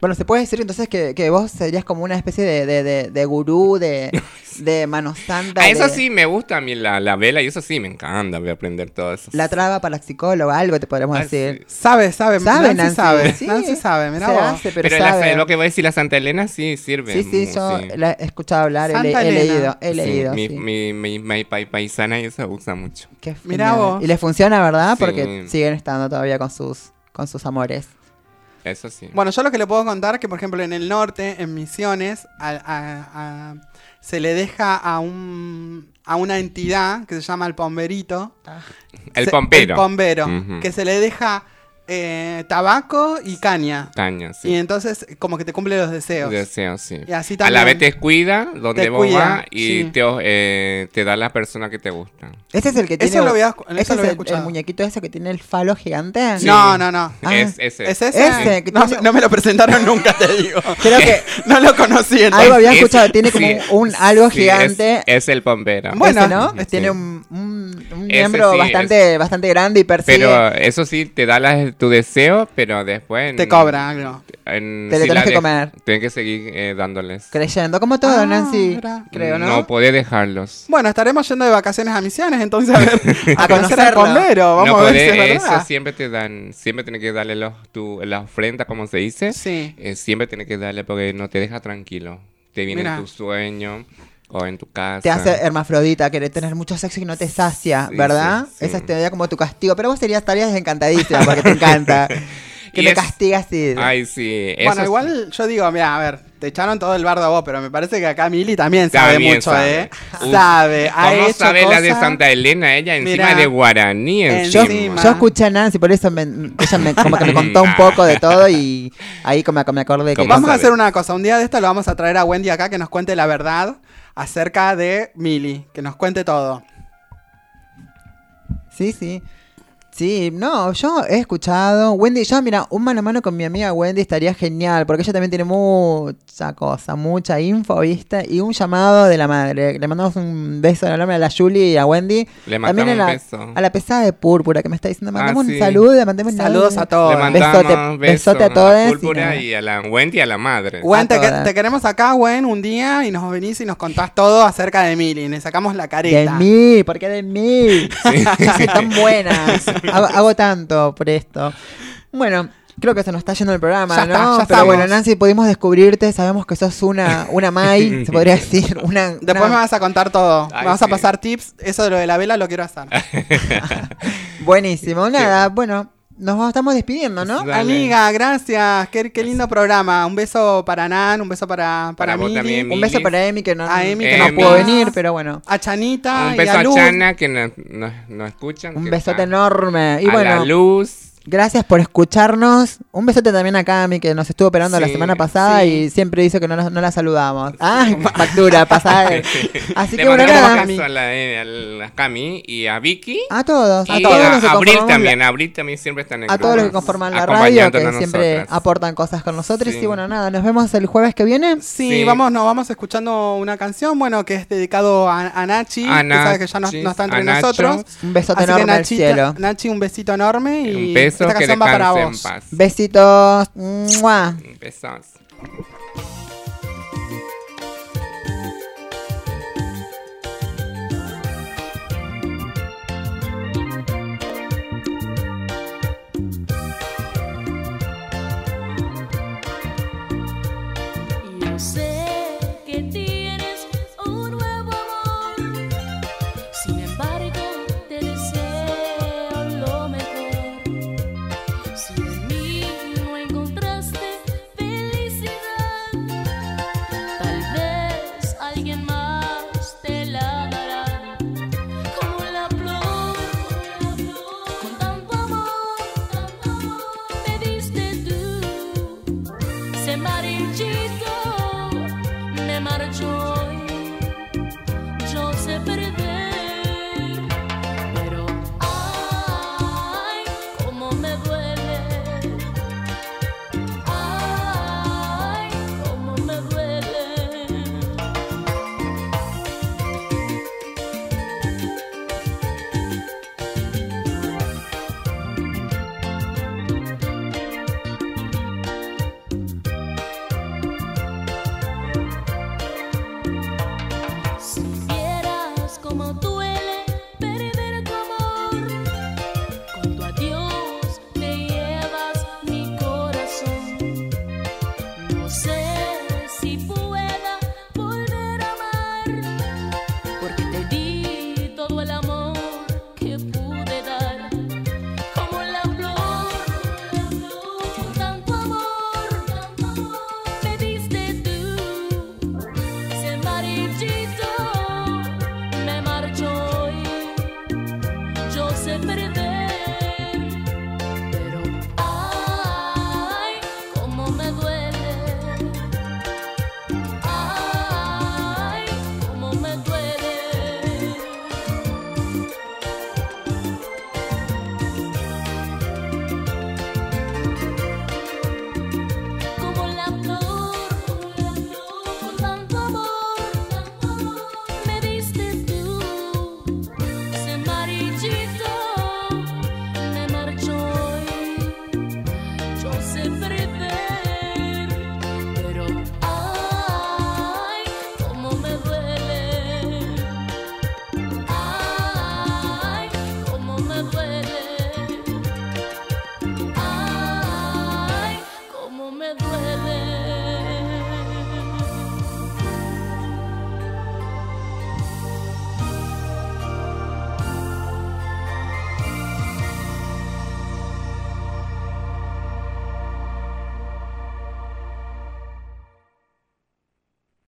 Speaker 3: Bueno, se puede decir entonces que, que vos serías como una especie de, de, de, de gurú, de, de mano santa.
Speaker 2: Ah, eso
Speaker 3: de-
Speaker 2: sí me gusta a mí la, la vela y eso sí me encanta, voy a aprender todo eso.
Speaker 3: La traba para la psicóloga, algo te podríamos
Speaker 2: Ah,
Speaker 3: decir.
Speaker 1: Sabe, sabe.
Speaker 3: Sabe,
Speaker 1: Nancy,
Speaker 3: Nancy,
Speaker 1: sabe.
Speaker 3: sí.
Speaker 1: Nancy sabe, mira
Speaker 3: Se
Speaker 1: vos.
Speaker 3: hace, pero,
Speaker 2: Pero, la-
Speaker 3: sabe.
Speaker 2: lo que voy a decir, la Santa Elena sí sirve.
Speaker 3: Sí, sí, yo
Speaker 2: sí.
Speaker 3: la he escuchado hablar, he, le- leído, he
Speaker 2: Sí,
Speaker 3: leído.
Speaker 2: mi,
Speaker 3: sí.
Speaker 2: mi, mi, mi pa- paisana y eso usa mucho.
Speaker 3: Qué
Speaker 1: Mirá
Speaker 3: genial.
Speaker 1: vos.
Speaker 3: Y les funciona, ¿verdad?
Speaker 2: Sí.
Speaker 3: Porque siguen estando todavía con sus, con sus amores.
Speaker 2: Eso sí.
Speaker 1: Bueno, yo lo que le puedo contar que, por ejemplo, en el norte, en Misiones, a- a- a- se le deja a un a una entidad que se llama el pomberito.
Speaker 2: el
Speaker 1: Se-
Speaker 2: pompero.
Speaker 1: El pombero. Que se le deja eh, tabaco y caña.
Speaker 2: Caña, sí.
Speaker 1: Y entonces, como que te cumple los deseos.
Speaker 2: Deseo, sí.
Speaker 1: Y así
Speaker 2: a la
Speaker 1: también.
Speaker 2: vez te cuida donde
Speaker 1: Te
Speaker 2: vos
Speaker 1: cuida,
Speaker 2: vas y
Speaker 1: sí.
Speaker 2: te, eh, te da la persona que te gusta.
Speaker 3: ¿Ese es el que
Speaker 1: Eso
Speaker 3: tiene.
Speaker 1: lo había eso
Speaker 3: ¿ese
Speaker 1: lo
Speaker 3: es
Speaker 1: había
Speaker 3: el,
Speaker 1: escuchado.
Speaker 3: el muñequito ese que tiene el falo gigante?
Speaker 2: Sí.
Speaker 1: No, no, no.
Speaker 3: Ah.
Speaker 2: Es ese.
Speaker 1: ¿Es ese?
Speaker 3: Ese, que
Speaker 1: no,
Speaker 3: tiene-
Speaker 1: no me lo presentaron nunca, te digo.
Speaker 3: Creo que
Speaker 1: no lo conocí. entonces.
Speaker 3: algo había
Speaker 2: Es-
Speaker 3: escuchado. Tiene como
Speaker 2: sí,
Speaker 3: un, un algo
Speaker 2: sí,
Speaker 3: gigante.
Speaker 2: Es, es el pompero.
Speaker 1: Bueno,
Speaker 3: ese, ¿no?
Speaker 2: sí.
Speaker 3: Tiene un, un, miembro
Speaker 2: sí,
Speaker 3: bastante, bastante grande y persigue.
Speaker 2: Pero eso sí, te da la- tu deseo, pero después...
Speaker 1: Te cobra algo.
Speaker 2: en-
Speaker 3: Te
Speaker 2: si
Speaker 3: tenés
Speaker 2: la
Speaker 3: que comer.
Speaker 2: Tienes que seguir eh, dándoles.
Speaker 3: Creyendo, como todo,
Speaker 1: Ah,
Speaker 3: Nancy.
Speaker 1: mira.
Speaker 3: Creo, ¿no?
Speaker 2: No podés dejarlos.
Speaker 1: Bueno, estaremos yendo de vacaciones a Misiones, entonces a ver, a,
Speaker 3: A
Speaker 1: conocer al bombero. Vamos
Speaker 2: no
Speaker 1: a ver
Speaker 2: podés,
Speaker 1: si es
Speaker 2: eso
Speaker 1: verdad.
Speaker 2: siempre te dan, siempre tienes que darle los, tu, la ofrenda, como se dice.
Speaker 1: Sí.
Speaker 2: Eh, siempre tienes que darle porque no te deja tranquilo. Te viene
Speaker 1: Mira.
Speaker 2: tu sueño o en tu casa.
Speaker 3: Te hace hermafrodita, querer tener mucho sexo y no te sacia,
Speaker 2: Sí,
Speaker 3: ¿verdad?
Speaker 2: sí, sí.
Speaker 3: Esa te da como tu castigo. Pero vos serías, estarías encantadísima porque te encanta. Que
Speaker 2: Y
Speaker 3: me
Speaker 2: es-
Speaker 3: castigas así.
Speaker 2: Ay, sí.
Speaker 1: Bueno, igual yo digo, mira, a ver, te echaron todo el bardo a vos, pero me parece que acá Mili también sabe
Speaker 2: También
Speaker 1: mucho,
Speaker 2: sabe.
Speaker 1: ¿eh?
Speaker 2: Uf.
Speaker 1: Sabe, ha
Speaker 2: ¿Cómo
Speaker 1: hecho
Speaker 2: sabe la de Santa Elena? Ella encima
Speaker 1: Mira,
Speaker 2: de guaraní
Speaker 3: Yo,
Speaker 2: encima.
Speaker 3: yo escuché a Nancy, por eso me, ella me, como que me contó un poco de todo y ahí como me acordé que...
Speaker 2: ¿Cómo
Speaker 1: Vamos a hacer una cosa, un día de esto lo vamos a traer a Wendy acá que nos cuente la verdad acerca de Mili, que nos cuente todo.
Speaker 3: Sí, sí. Sí, no, yo he escuchado. Wendy, yo, mira, un mano a mano con mi amiga Wendy estaría genial, porque ella también tiene mucha cosa, mucha info, ¿viste? Y un llamado de la madre. Le mandamos un beso enorme a la Julie y a Wendy.
Speaker 2: Le
Speaker 3: También
Speaker 2: mandamos
Speaker 3: a la,
Speaker 2: un beso.
Speaker 3: a la pesada de púrpura que me está diciendo,
Speaker 2: Ah,
Speaker 3: mandamos un
Speaker 2: sí.
Speaker 3: saludo, mandemos
Speaker 1: Saludos a
Speaker 2: Le
Speaker 1: todos.
Speaker 2: mandamos
Speaker 3: Besote-
Speaker 2: beso
Speaker 3: besote a
Speaker 2: la
Speaker 3: todos
Speaker 2: Púrpura y a la Wendy y a la madre.
Speaker 1: Gwen, te, queremos acá, Gwen, un día y nos venís y nos contás todo acerca de Mili. Le sacamos la
Speaker 3: De
Speaker 1: careta.
Speaker 3: mí, ¿por qué de mí? Soy tan buena. Hago, hago tanto por esto. Bueno, creo que se nos está yendo el programa,
Speaker 1: Ya
Speaker 3: ¿no?
Speaker 1: está, ya
Speaker 3: Pero
Speaker 1: estamos.
Speaker 3: bueno, Nancy, pudimos descubrirte. Sabemos que sos una, una Mai, se podría decir. Una,
Speaker 1: Después
Speaker 3: una-
Speaker 1: me vas a contar todo.
Speaker 2: Ay,
Speaker 1: me vas a pasar tips. Eso de lo de la vela lo quiero hacer.
Speaker 3: Buenísimo. Nada, bueno, nos estamos despidiendo, ¿no?
Speaker 2: Dale.
Speaker 1: Amiga, gracias. Qué, qué lindo programa. Un beso para Nan, un beso para, para,
Speaker 2: Para también,
Speaker 3: Un beso para Emi, que no,
Speaker 1: A Emi,
Speaker 3: que
Speaker 2: que
Speaker 3: no pudo venir, pero bueno.
Speaker 1: a Chanita
Speaker 2: Un
Speaker 1: y
Speaker 2: beso
Speaker 1: a
Speaker 2: a
Speaker 1: Luz.
Speaker 2: Chana que nos no, no escuchan.
Speaker 3: Un besote
Speaker 2: está-
Speaker 3: enorme. Y
Speaker 2: a
Speaker 3: bueno,
Speaker 2: la luz.
Speaker 3: Gracias por escucharnos. Un besote también a Cami, que nos estuvo operando la semana pasada
Speaker 1: sí.
Speaker 3: y siempre dice que no, nos- no la saludamos. Ah, factura, pasada. Así
Speaker 2: Le
Speaker 3: que bueno,
Speaker 2: mandamos
Speaker 3: nada.
Speaker 2: un beso a la, eh, a la Cami y a Vicky.
Speaker 3: A todos, a
Speaker 2: y
Speaker 3: todos
Speaker 2: a
Speaker 3: los que
Speaker 2: Abril también.
Speaker 3: la-
Speaker 2: Abril también siempre están en
Speaker 3: a todos los que conforman la radio, que
Speaker 2: a
Speaker 3: siempre
Speaker 2: nosotras.
Speaker 3: aportan cosas con nosotros.
Speaker 2: Sí.
Speaker 3: Y bueno, nada, nos vemos el jueves que viene.
Speaker 1: Sí,
Speaker 2: Sí.
Speaker 1: vamos, nos vamos escuchando una canción, bueno, que es dedicado a, a Nachi,
Speaker 2: A
Speaker 1: que sabe que ya no, no está entre
Speaker 2: a
Speaker 1: nosotros.
Speaker 3: Un besote
Speaker 1: Así que
Speaker 3: enorme al
Speaker 1: Nachita-
Speaker 3: cielo.
Speaker 1: Nachi, un besito enorme y
Speaker 2: Un beso
Speaker 1: esta
Speaker 2: que
Speaker 1: canción va para vos.
Speaker 3: Besitos. ¡Mua!
Speaker 2: Besos.